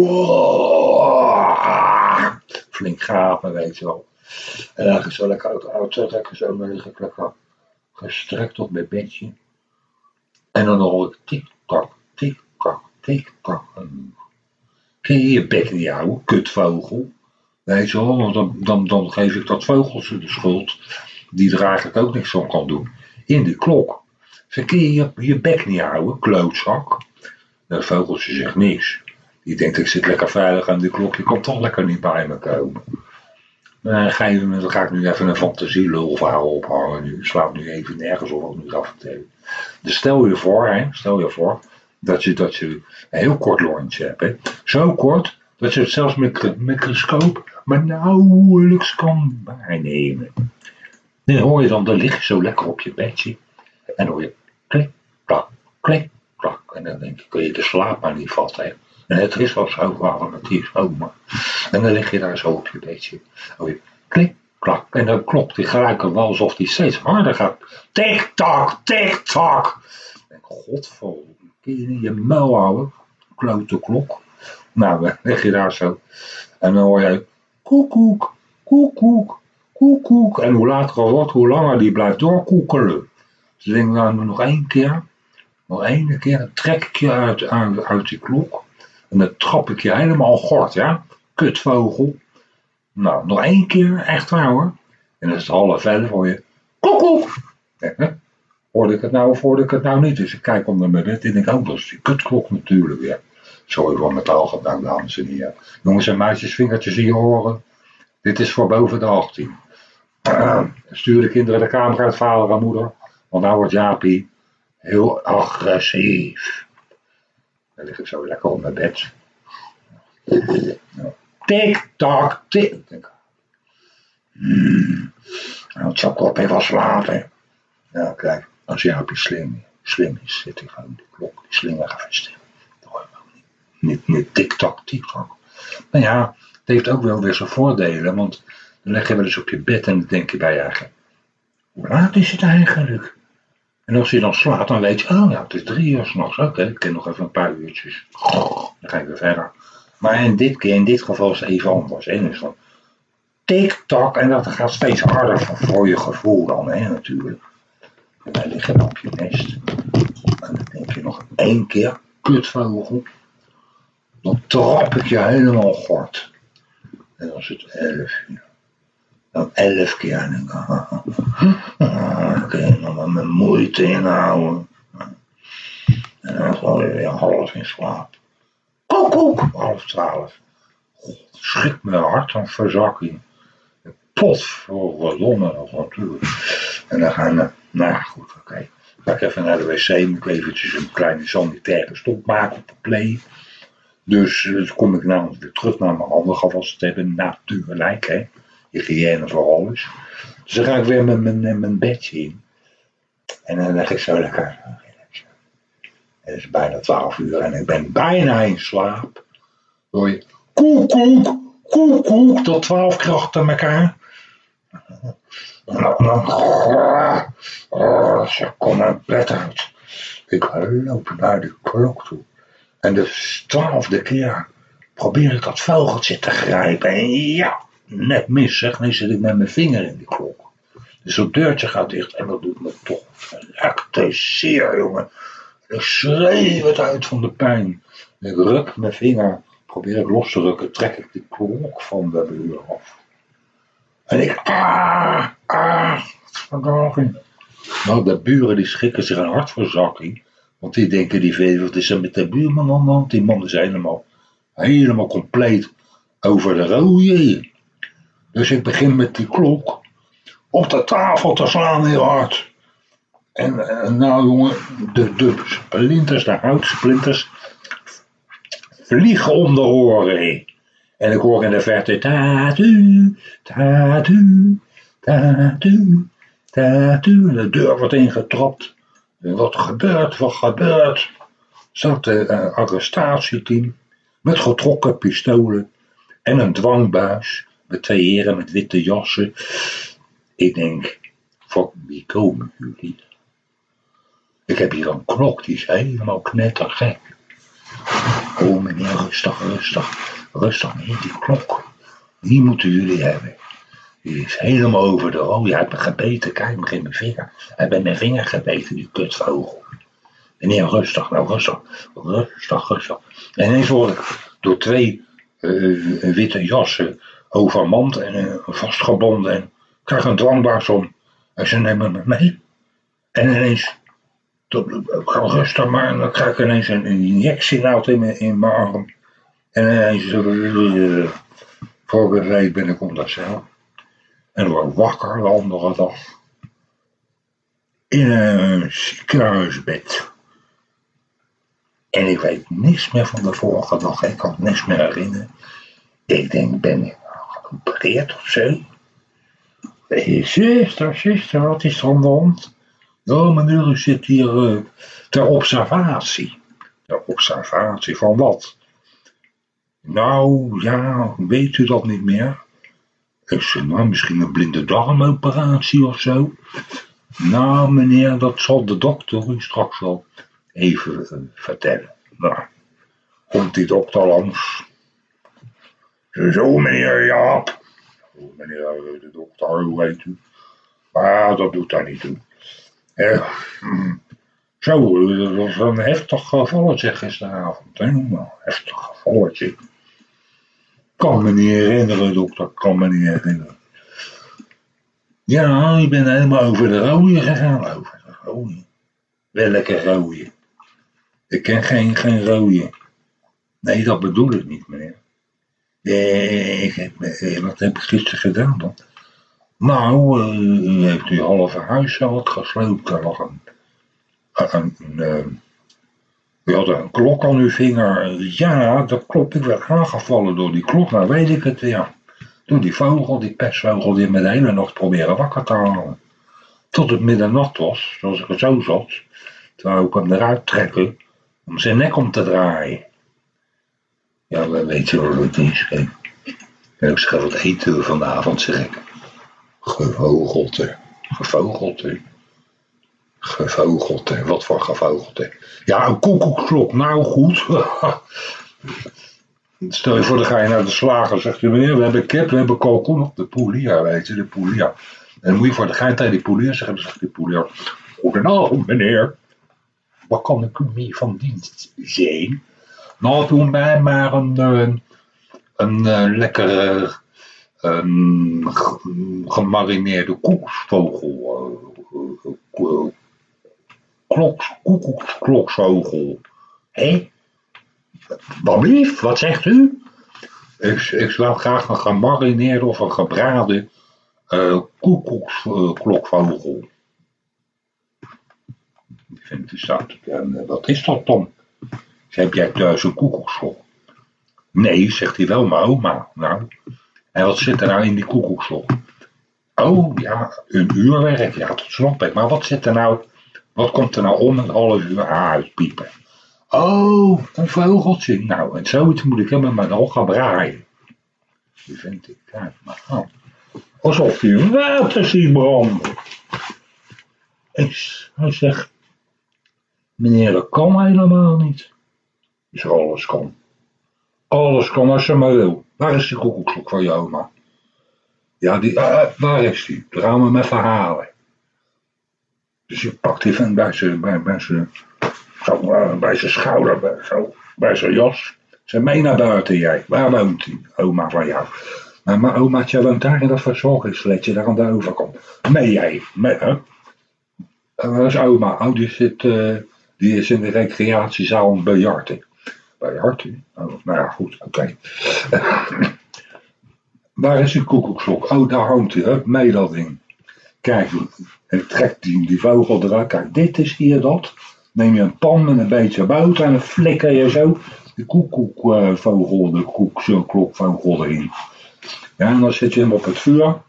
Flink gapen, weet je wel. En dan ga ik zo lekker uit, uittrekken. Zo dan lig ik lekker gestrekt op mijn bedje. En dan hoor ik tik-tak, tik-tak, tik-tak. Kun je je bek niet houden, kutvogel? Weet je wel, dan, dan, dan geef ik dat vogeltje de schuld die er eigenlijk ook niks aan kan doen, in de klok. Verkeer je je bek niet houden, klootzak. Dat vogeltje zegt niks. Die denkt, ik zit lekker veilig aan de klok, je kan toch lekker niet bij me komen. Dan ga, ik nu even een fantasielulverhaal ophangen. Nu slaat nu even nergens op wat ik nu ga vertellen. Dus stel je voor, hè, stel je voor dat je, dat je een heel kort lontje hebt. Hè. Zo kort dat je het zelfs met microscoop maar nauwelijks kan waarnemen. Dan hoor je dan, dan lig je zo lekker op je bedje. En hoor je klik, klak, klik, klak. En dan denk je, kun je de slaap maar niet vatten. En het is wel zo warm, het is maar. En dan lig je daar zo op je je klik, klak. En dan klopt die gelijk wel alsof die steeds harder gaat. Tik, tak, tik, tak. Godverdomme, kun je in je muil houden? Klote klok. Nou, dan lig je daar zo. En dan hoor je koekoek, koekoek, koekoek. En hoe later het wordt, hoe langer die blijft doorkoekelen. Dus ik denk, nou nog één keer, nog één keer, trek ik je uit, uit, uit die klok. En dan trap ik je helemaal gort, ja. Kutvogel. Nou, nog één keer, echt waar hoor. En dan is het half hoor je, koekoek. Hoorde ik het nou of hoorde ik het nou niet? Dus ik kijk onder mijn bed en denk, oh, dat is die kutklok natuurlijk weer. Sorry voor mijn taalgebruik, dames en heren. Jongens en meisjes, vingertjes in je oren. Dit is voor boven de 18. stuur de kinderen de kamer uit, vader en moeder. Want nou wordt Jaapie heel agressief. Dan lig ik zo lekker op mijn bed. Tik, tak, tik. Hmm. Nou, het zal op even slapen. Nou, kijk, als Jaapie slim, slim is, zit hij gewoon de klok, die stil. Niet, niet tik-tak, tik-tak. Maar ja, het heeft ook wel weer zijn voordelen, want dan leg je wel eens op je bed en dan denk je bij je eigen, hoe laat is het eigenlijk? En als je dan slaat, dan weet je, oh ja, het is drie uur s'nachts. Oké, ik ken nog even een paar uurtjes. Dan ga ik weer verder. Maar in dit keer, in dit geval is het even anders. En is van tik-tak en dat gaat steeds harder voor je gevoel dan, hè, natuurlijk. En dan lig je op je nest. En dan denk je nog één keer, kutvogel. Dan trap ik je helemaal gort. En dan is het elf uur. Dan elf keer. En kun je nog met moeite inhouden. En dan val je weer half in slaap. Koek, koek, half twaalf. Schrik me hart van verzakking. Pot voor nog natuurlijk. En dan gaan we, nou goed, oké. Okay. Ga ik even naar de wc, moet ik eventjes een kleine sanitaire stop maken op play. Dus, dus kom ik namelijk weer terug naar mijn handen alvast te hebben, natuurlijk, hè. Hygiëne voor alles. Dus dan ga ik weer met mijn, mijn bedje in. En dan leg ik zo lekker. Het is bijna 12 uur en ik ben bijna in slaap. Hoor je koek, koek, koek, koek, tot 12 krachten elkaar. En dan, oh, ze komt mijn bed uit. Ik loop naar de klok toe. En de twaalfde keer probeer ik dat vogeltje te grijpen. En ja, net mis zeg. Nu zit ik met mijn vinger in die klok. Dus dat deurtje gaat dicht en dat doet me toch te zeer, jongen. Ik schreeuw het uit van de pijn. Ik ruk mijn vinger, probeer ik los te rukken, trek ik die klok van de buur af. En ik, ah, ah, verdorie. Nou, de buren die schikken zich een hartverzakking. Want die denken, die weet, wat is er met de buurman aan de hand? Die man is helemaal, helemaal compleet over de rode. Dus ik begin met die klok op de tafel te slaan heel hard. En, en nou jongen, de, de splinters, de houtsplinters, vliegen om de oren heen. En ik hoor in de verte tatu, tatu, tatu, tatu. De deur wordt ingetrapt. Wat gebeurt, wat gebeurt? Zat uh, arrestatieteam met getrokken pistolen en een dwangbuis met twee heren met witte jassen. Ik denk, voor wie komen jullie? Ik heb hier een klok, die is helemaal knettergek. Oh meneer, rustig, rustig. Rustig meneer, die klok. Die moeten jullie hebben. Die is helemaal over de rode. Hij heeft me gebeten. Kijk me in mijn vinger. Hij heeft mijn vinger gebeten, die kutvogel. Meneer, rustig, nou rustig. Rustig, rustig. En ineens word ik door twee uh, witte jassen overmand en uh, vastgebonden. En krijg een dwangbaars om. En ze nemen me mee. En ineens ik ga rustig maar. En dan krijg ik ineens een injectienaald in mijn, in mijn arm. En ineens uh, voorbereid ben ik onder cel. En dan word ik wakker de andere dag. In een ziekenhuisbed. En ik weet niks meer van de vorige dag. Ik kan niks meer herinneren. Ik denk, ben ik geopereerd of zo? Zuster, zuster, wat is er aan de hand? Oh meneer, u zit hier uh, ter observatie. Ter observatie van wat? Nou, ja, weet u dat niet meer? Ik nou, misschien een blinde darmoperatie of zo. Nou, meneer, dat zal de dokter u straks wel even uh, vertellen. Nou, komt die dokter langs. Zo, meneer Jaap. Meneer de dokter, hoe heet u? Maar dat doet daar niet toe. Uh, zo, dat was een heftig gevalletje gisteravond. Hè? Nou, heftig gevalletje. Kan me niet herinneren, dokter. Kan me niet herinneren. Ja, ik ben helemaal over de rode gegaan. Over de rode. Welke rode? Ik ken geen, geen rode. Nee, dat bedoel ik niet, meneer. Heb, wat heb ik gisteren gedaan dan? Nou, uh, heeft u halve huis wat gesloopt. Er lag een, een, een, u had een klok aan uw vinger. Ja, dat klopt. Ik werd aangevallen door die klok. Nou weet ik het, ja. Door die vogel, die pestvogel, die me de hele nacht proberen wakker te halen. Tot het middernacht was, zoals ik er zo zat. Terwijl ik hem eruit trekken om zijn nek om te draaien. Ja, we weten hoe het is. En ik zeg, wat eten we vanavond, zeg ik. Gevogelte. Gevogelte. Gevogelte. Wat voor gevogelte? Ja, een koekoeksklok. Nou goed. Stel je voor, dan ga je naar de slager. Zegt je, meneer, we hebben kip, we hebben kalkoen op de poulia, weet je, de poulia. En dan moet je voor de gein tegen die poulia zeggen. Dan zegt die poulia, goedenavond meneer. Wat kan ik u mee van dienst zijn? Nou, doe mij maar een, een, een, een lekkere um, gemarineerde koeksvogel. Uh, kloks, koekoeksvogel. Hé? Wat lief, wat zegt u? Ik, ik zou graag een gemarineerde of een gebraden uh, koekoeksklokvogel. Ik vind het. En wat is dat dan? Heb jij thuis een koekoeksklok? Nee, zegt hij wel, maar oma. Nou, en wat zit er nou in die koekoekslok? Oh ja, een uur werk, ja, dat snap ik. Maar wat zit er nou, wat komt er nou om een half uur uitpiepen? Oh, een vogeltje. Nou, en zoiets moet ik hebben, maar dan gaan braaien. Die vind ik, kijk maar aan. Alsof hij water ziet branden. Ik, hij zegt, meneer, dat kan helemaal niet. Ik zeg, alles kan. Alles kan als je maar wil. Waar is die koekoeksklok van je oma? Ja, die, eh, waar is die? Dan gaan we hem even halen. Dus je pakt die vent bij zijn, bij, bij eh, bij schouder, bij, zo, bij zijn jas. Zeg, mee naar buiten jij. Waar woont die oma van jou? Nou, mijn omaatje woont daar in dat verzorgingsfletje, daar aan de overkant. Mee jij. Mee, hè? En waar is oma? Oh, die, zit, eh, die is in de recreatiezaal bij Jarten. Bij Jarten? Oh, nou ja, goed, oké. Waar is die koekoeksklok? Oh, daar hangt hij, hè? mee dat. Kijk, en ik trek die, die vogel eruit. Kijk, dit is hier dat. Neem je een pan met een beetje boter en dan flikker je zo de koekoekvogel, de koekklokvogel erin. Ja, en dan zet je hem op het vuur.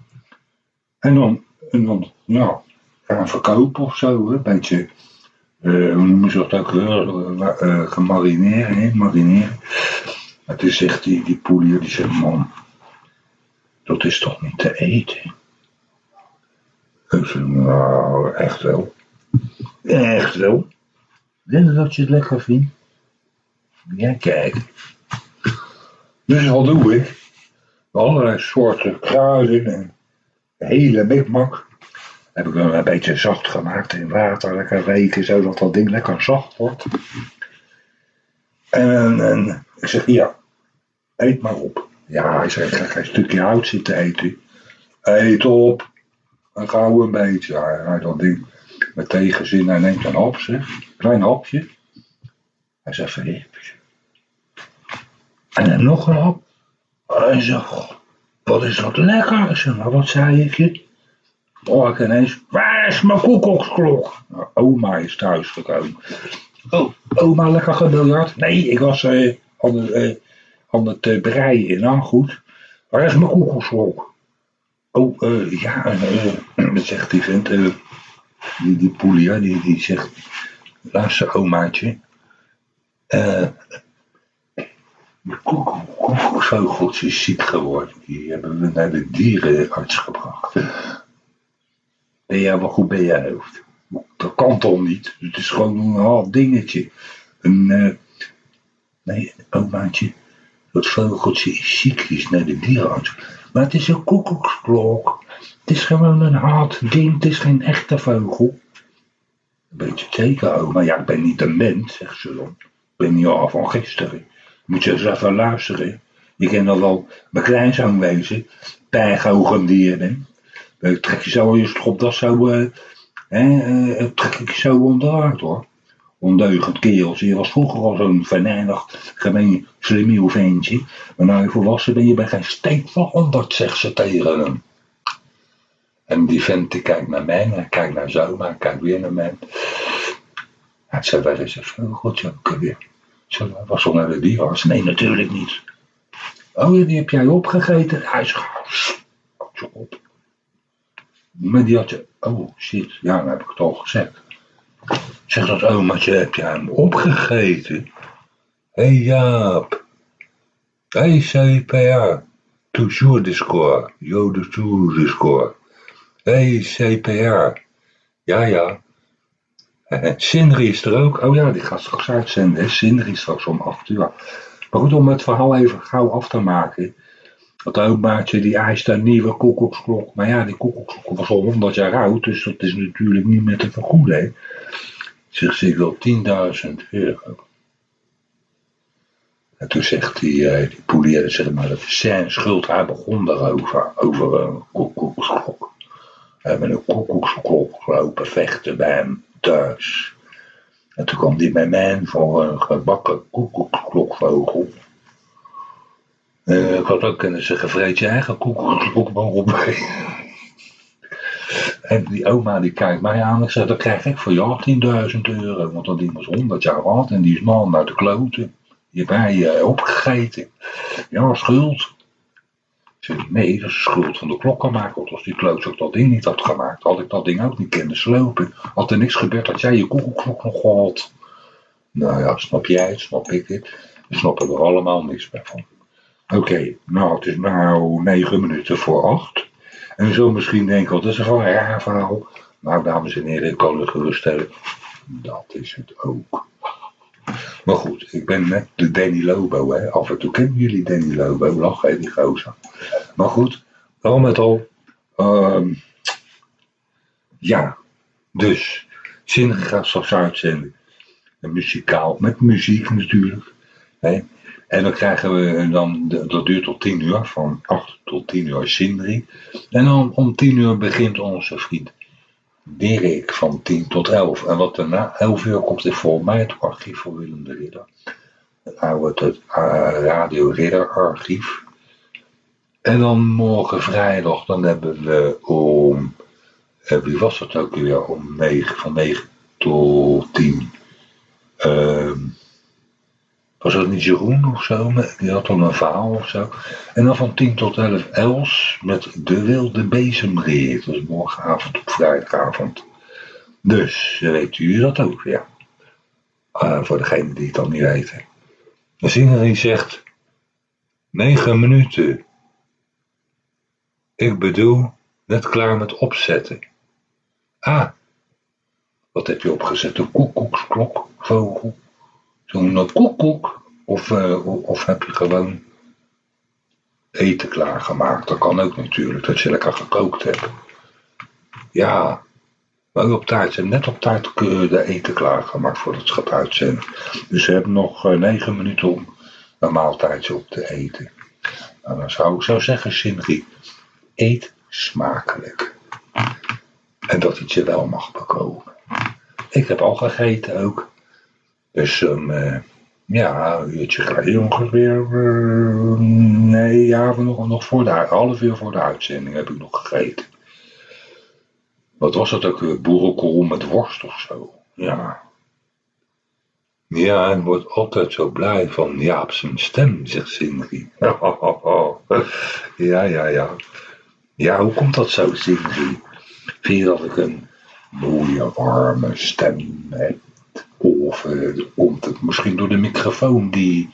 En dan, en dan nou, gaan verkopen of zo. Een beetje, hoe noemen ze dat ook, uh, uh, gemarineerd, hè, marineren. Maar toen zegt die, die poelier, die zegt, man, dat is toch niet te eten? Ik zeg, nou, echt wel. Echt wel. Denk dat je het lekker vindt? Ja, kijk. Dus wat doe ik? Allerlei soorten kruiden en hele mikmak. Heb ik dan een beetje zacht gemaakt in water, lekker weken, zodat dat ding lekker zacht wordt. En, en ik zeg, ja, eet maar op. Ja, hij zegt, ga een stukje hout zitten eten. Eet op. En gauw een beetje. Hij, hij dat ding met tegenzin, hij neemt een hap, zeg. Klein hapje. Hij zegt, verhip. En nog een hap. Hij zegt, wat is dat lekker. Ik zeg, maar wat zei ik je? Oh, ik ineens, waar is mijn koekoksklok? Nou, oma is thuis gekomen. Oh, oma lekker gebiljart? Nee, ik was uh, aan, het, uh, aan het uh, breien. Nou goed, waar is mijn koekoksklok? Oh, ja, zegt die vent, die, die poelia, die, die zegt, luister omaatje, eh de koekoeksvogeltje is ziek geworden. Die hebben we naar de dierenarts gebracht. Ben jij wel goed bij je hoofd? Dat kan toch niet? Het is gewoon een half dingetje. Een, uh, nee, omaatje, dat vogeltje is ziek, die is naar de dierenarts. Maar het is een koekoeksklok. Het is gewoon een hard ding, het is geen echte vogel. Een beetje zeker, oma. Ja, ik ben niet een mens, zegt ze dan. Ik ben niet al van gisteren. Moet je eens even luisteren. Je kent al wel mijn kleinzoon wezen. Pijgogen dieren. Dan trek je zo je stropdas zo. Uh, hè, trek ik zo onderuit hoor. Ondeugend kerels. Je was vroeger al zo'n venijnig, gemeen, slim ventje. Maar nou je volwassen ben je bij geen steek van honderd, zegt ze tegen hem. En die vent die kijkt naar mij, hij kijkt naar zomaar, kijkt weer naar mij. Hij zei, waar is het vogeltje ook weer? Zo, was al naar de dierenarts? Nee, natuurlijk niet. Oh, die heb jij opgegeten? Hij zegt, je op. Maar die had je, oh shit, ja, dan heb ik het al gezegd. Zeg dat omaatje, heb jij hem opgegeten? Hé hey, Jaap. Hé hey, CPA. Toujours de score. Jo, de toujours de score. Hé hey, CPA. Ja, ja. Sindri is er ook. Oh ja, die gaat straks uitzenden. Sindri is straks om 8 uur. Maar goed, om het verhaal even gauw af te maken. Dat omaatje die eist een nieuwe koekoeksklok. Maar ja, die koekoeksklok was al 100 jaar oud. Dus dat is natuurlijk niet meer te vergoeden. Zegt ze, ik wil 10.000 euro. En toen zegt die, uh, die poelier, zeg maar, dat is zijn schuld. Hij begon daarover, over een koekoeksklok. We hebben een koekoeksklok lopen vechten bij hem thuis. En toen kwam die bij mij voor een gebakken koekoeksklokvogel. Uh, ik had ook kunnen zeggen, vreet je eigen koekoeksklok maar op En die oma die kijkt mij aan en zegt, dan krijg ik voor jou 10.000 euro. Want dat ding was 100 jaar oud en die is man naar de kloten. Die heb hij uh, opgegeten. Ja, schuld. Ik zeg, nee, dat is de schuld van de klokkenmaker. Als die klootzak dat ding niet had gemaakt, had ik dat ding ook niet kunnen slopen. Had er niks gebeurd, had jij je koekelklok nog gehad. Nou ja, snap jij het, snap ik het. We snappen er allemaal niks meer van. Oké, nou het is nou negen minuten voor acht. En je zult misschien denken, wat is van een raar verhaal? Maar dames en heren, ik kan u geruststellen, dat is het ook. Maar goed, ik ben net de Danny Lobo, hè. Af en toe kennen jullie Danny Lobo, lachen, hè, die gozer. Maar goed, al met al, ehm, ja, dus, Zinnige gaat straks uitzenden. En muzikaal, met muziek natuurlijk. Hè. En dan krijgen we dan, dat duurt tot 10 uur, van 8 tot 10 uur Sindri. En dan om 10 uur begint onze vriend Dirk van 10 tot 11. En wat daarna, 11 uur komt er voor mij het archief voor Willem de Ridder. Het oude het, uh, Radio Ridder archief. En dan morgen vrijdag, dan hebben we om, uh, wie was dat ook weer, om 9, van 9 tot 10. Uh, was dat niet Jeroen of zo? Die had dan een verhaal of zo. En dan van 10 tot 11 Els met de wilde bezemreer. Dat is morgenavond op vrijdagavond. Dus weet u dat ook, ja. Uh, voor degene die het dan niet weten. De zingerie zegt 9 minuten. Ik bedoel, net klaar met opzetten. Ah, wat heb je opgezet? Een koekoeksklok, vogel? Zo'n koekoek? Of, uh, of heb je gewoon eten klaargemaakt? Dat kan ook natuurlijk, dat je lekker gekookt hebt. Ja, maar op tijd zijn net op tijd de eten klaargemaakt voordat het gaat uitzenden. Dus we hebben nog uh, negen minuten om een maaltijdje op te eten. Nou, dan zou ik zo zeggen, Sindri, eet smakelijk. En dat het je wel mag bekomen. Ik heb al gegeten ook. Dus um, ja, een uurtje ongeveer. Uh, nee, ja, nog, nog voor de half uur voor de uitzending heb ik nog gegeten. Wat was dat ook? Boerenkool met worst of zo. Ja. Ja, en wordt altijd zo blij van Jaap zijn stem, zegt Sindri. ja, ja, ja. Ja, hoe komt dat zo, Sindri? Vind je dat ik een mooie, warme stem heb? Of uh, komt het misschien door de microfoon die,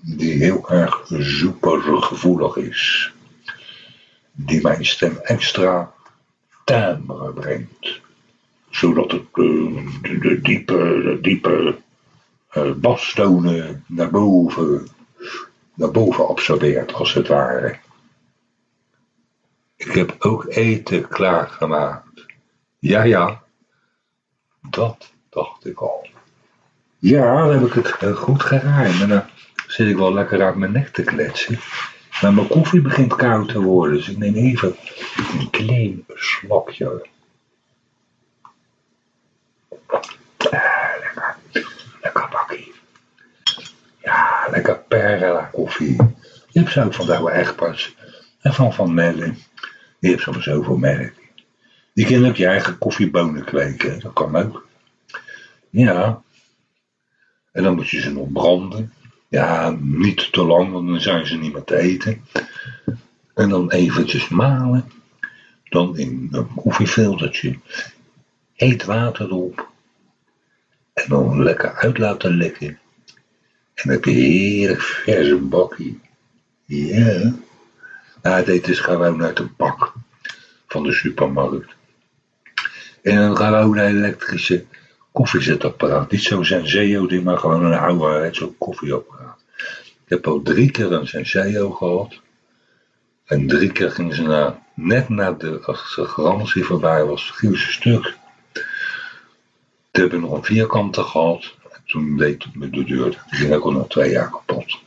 die heel erg super gevoelig is. Die mijn stem extra timbre brengt. Zodat het uh, de, de, diepe, de diepe uh, bastonen naar boven, naar boven absorbeert als het ware. Ik heb ook eten klaargemaakt. Ja, ja, dat dacht ik al. Ja, dan heb ik het goed geraaid. En dan zit ik wel lekker uit mijn nek te kletsen. Maar mijn koffie begint koud te worden, dus ik neem even een klein slokje. Ah, lekker. Lekker bakkie. Ja, lekker perla koffie. Je hebt zo van de echt pas. En van Van Mellen. Je hebt sowieso veel merk. Je kunt ook je eigen koffiebonen kweken, dat kan ook. Ja. En dan moet je ze nog branden. Ja, niet te lang, want dan zijn ze niet meer te eten. En dan eventjes malen. Dan in een koffiefiltertje heet water erop. En dan lekker uit laten lekken. En dan heb je heerlijk verse bakkie. Ja. Nou, dit is gewoon uit een pak van de supermarkt. En dan gewoon een elektrische koffiezetapparaat. Niet zo'n Senseo-ding, maar gewoon een oude zo'n koffieapparaat. Ik heb al drie keer een Senseo gehad. En drie keer gingen ze na, net na de, als de garantie voorbij was, gingen ze stuk. Toen heb ik nog een vierkante gehad. En toen deed het met de deur. Die ging ook al na twee jaar kapot.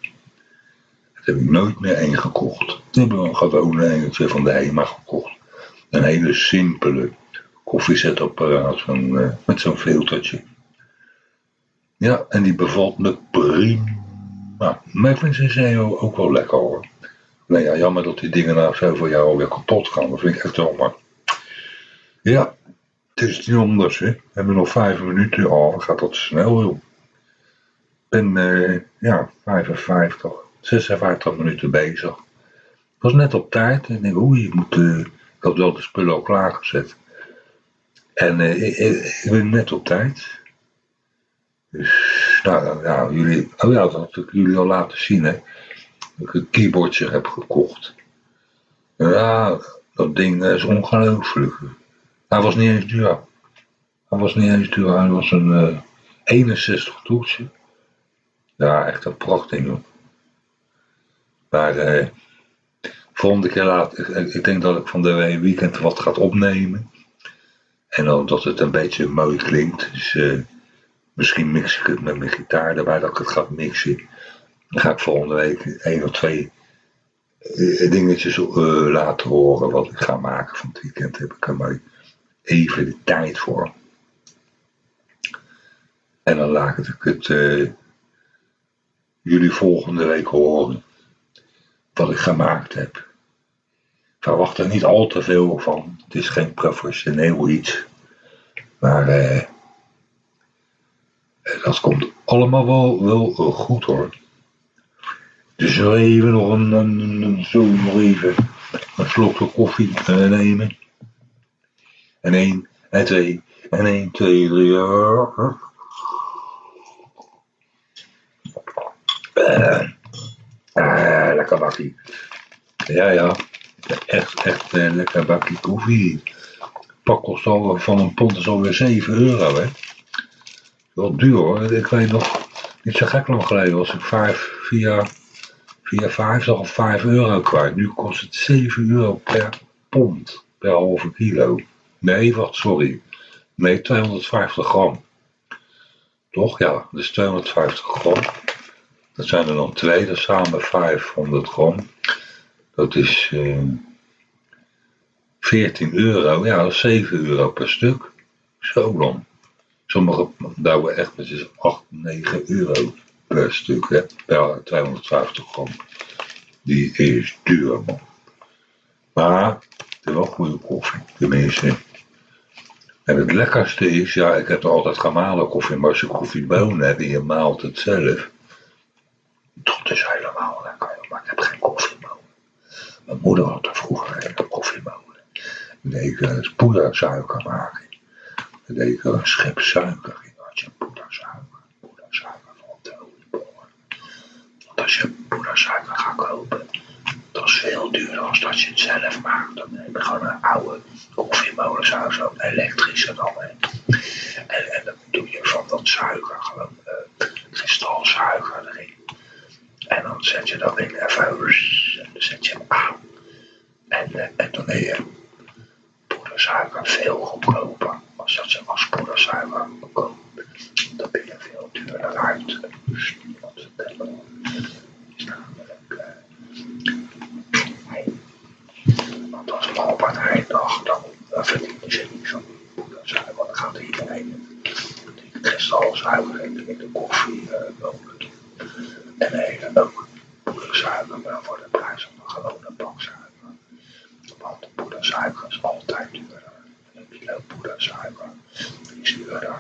Dat heb ik nooit meer één gekocht. Toen heb ik een gewone van de HEMA gekocht. Een hele simpele koffiezetapparaat van, uh, met zo'n filtertje. Ja, en die bevalt me prima. Maar ik vind Senseo ook wel lekker hoor. Nee, ja, jammer dat die dingen nou zo voor jou alweer kapot gaan. Dat vind ik echt jammer. Ja, het is niet anders. We hebben nog vijf minuten. Oh, gaat dat snel joh. Ik ben, uh, ja, 55, 56 minuten bezig. Ik was net op tijd. En ik denk, oeh, je moet, uh, ik had wel de spullen al klaargezet. En uh, ik, ik, ben net op tijd. Dus, nou, nou, jullie, oh ja, dat had ik jullie al laten zien, hè. Dat ik een keyboardje heb gekocht. Ja, dat ding is ongelooflijk. Hij was niet eens duur. Hij was niet eens duur. Hij was een uh, 61 toetje. Ja, echt een prachtding. Hoor. Maar eh, volgende keer laat, ik, ik, denk dat ik van de weekend wat ga opnemen. En dan dat het een beetje mooi klinkt. Dus uh, misschien mix ik het met mijn gitaar erbij dat ik het ga mixen. Dan ga ik volgende week één of twee uh, dingetjes uh, laten horen wat ik ga maken van het weekend. Heb ik er maar even de tijd voor. En dan laat ik het jullie volgende week horen wat ik gemaakt heb. Verwacht er niet al te veel van. Het is geen professioneel iets. Maar eh, dat komt allemaal wel, wel goed hoor. Dus even nog een, zo nog even een slokje koffie nemen. En één, en twee, en één, twee, drie. Uh, uh, lekker bakkie. Ja, ja. Echt, echt uh, lekker bakkie koffie. Pak kost al van een pond is alweer 7 euro, hè. Wel duur hoor. Ik weet nog, niet zo gek lang geleden was ik 5 via, via 5 nog 5 euro kwijt. Nu kost het 7 euro per pond, per halve kilo. Nee, wacht, sorry. Nee, 250 gram. Toch? Ja, dus 250 gram. Dat zijn er dan twee, dat samen 500 gram. Dat is uh, eh, 14 euro. Ja, dat is 7 euro per stuk. Zo dan. Sommige douwen echt met 8, 9 euro per stuk. Hè, per 250 gram. Die is duur, man. Maar het is wel goede koffie, tenminste. En het lekkerste is, ja, ik heb altijd gemalen koffie, maar als je koffiebonen hebt en je maalt het zelf, dat is helemaal lekker, maar ik heb geen koffiemolen. Mijn moeder had er vroeger een koffiemolen. Dan deed ik poedersuiker maken. Dan deed een schep suiker in. Had je poedersuiker. Poedersuiker van de oliebollen. Want als je poedersuiker gaat kopen, dat is veel duurder dan dat je het zelf maakt. Dan heb je gewoon een oude koffiemolen, zo elektrische dan. En, en dan doe je van dat suiker gewoon uh, kristalsuiker erin. En dan zet je dat in even en dan zet je hem aan. En, uh, en dan heb poedersuiker veel goedkoper. Als dat ze als poedersuiker koopt, dan ben je veel duurder uit. Dus niemand vertellen. is namelijk. Uh, want als Albert Heijn dag, dan uh, verdienen ze niet van poedersuiker. Want dan gaat iedereen die kristalsuiker in de koffie uh, doen. En nee, ook poedersuiker, maar voor de prijs van een gewone baksuiker. Want poedersuiker is altijd duurder. Een kilo poedersuiker is duurder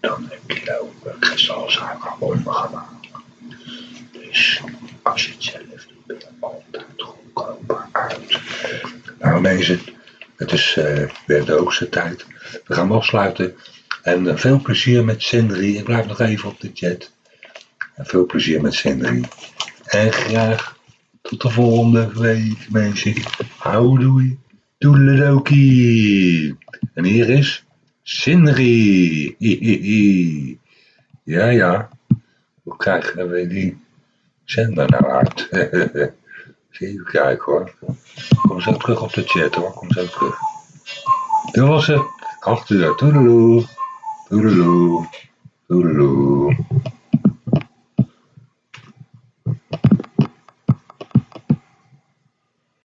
dan een kilo kristalsuiker gemaakt. Dus als je het zelf doet, ben je altijd goedkoper uit. Nou mensen, het is uh, weer de hoogste tijd. We gaan afsluiten. En uh, veel plezier met Sindri. Ik blijf nog even op de chat. Veel plezier met Sindri. En graag tot de volgende week, mensen. Houdoei. Toedeledokie. En hier is Sindri. Ja, ja. Hoe krijgen we die zender nou uit? Even kijken hoor. Kom zo terug op de chat hoor. Kom zo terug. Dat was het. Acht uur. Toedeloe. Toedeloe.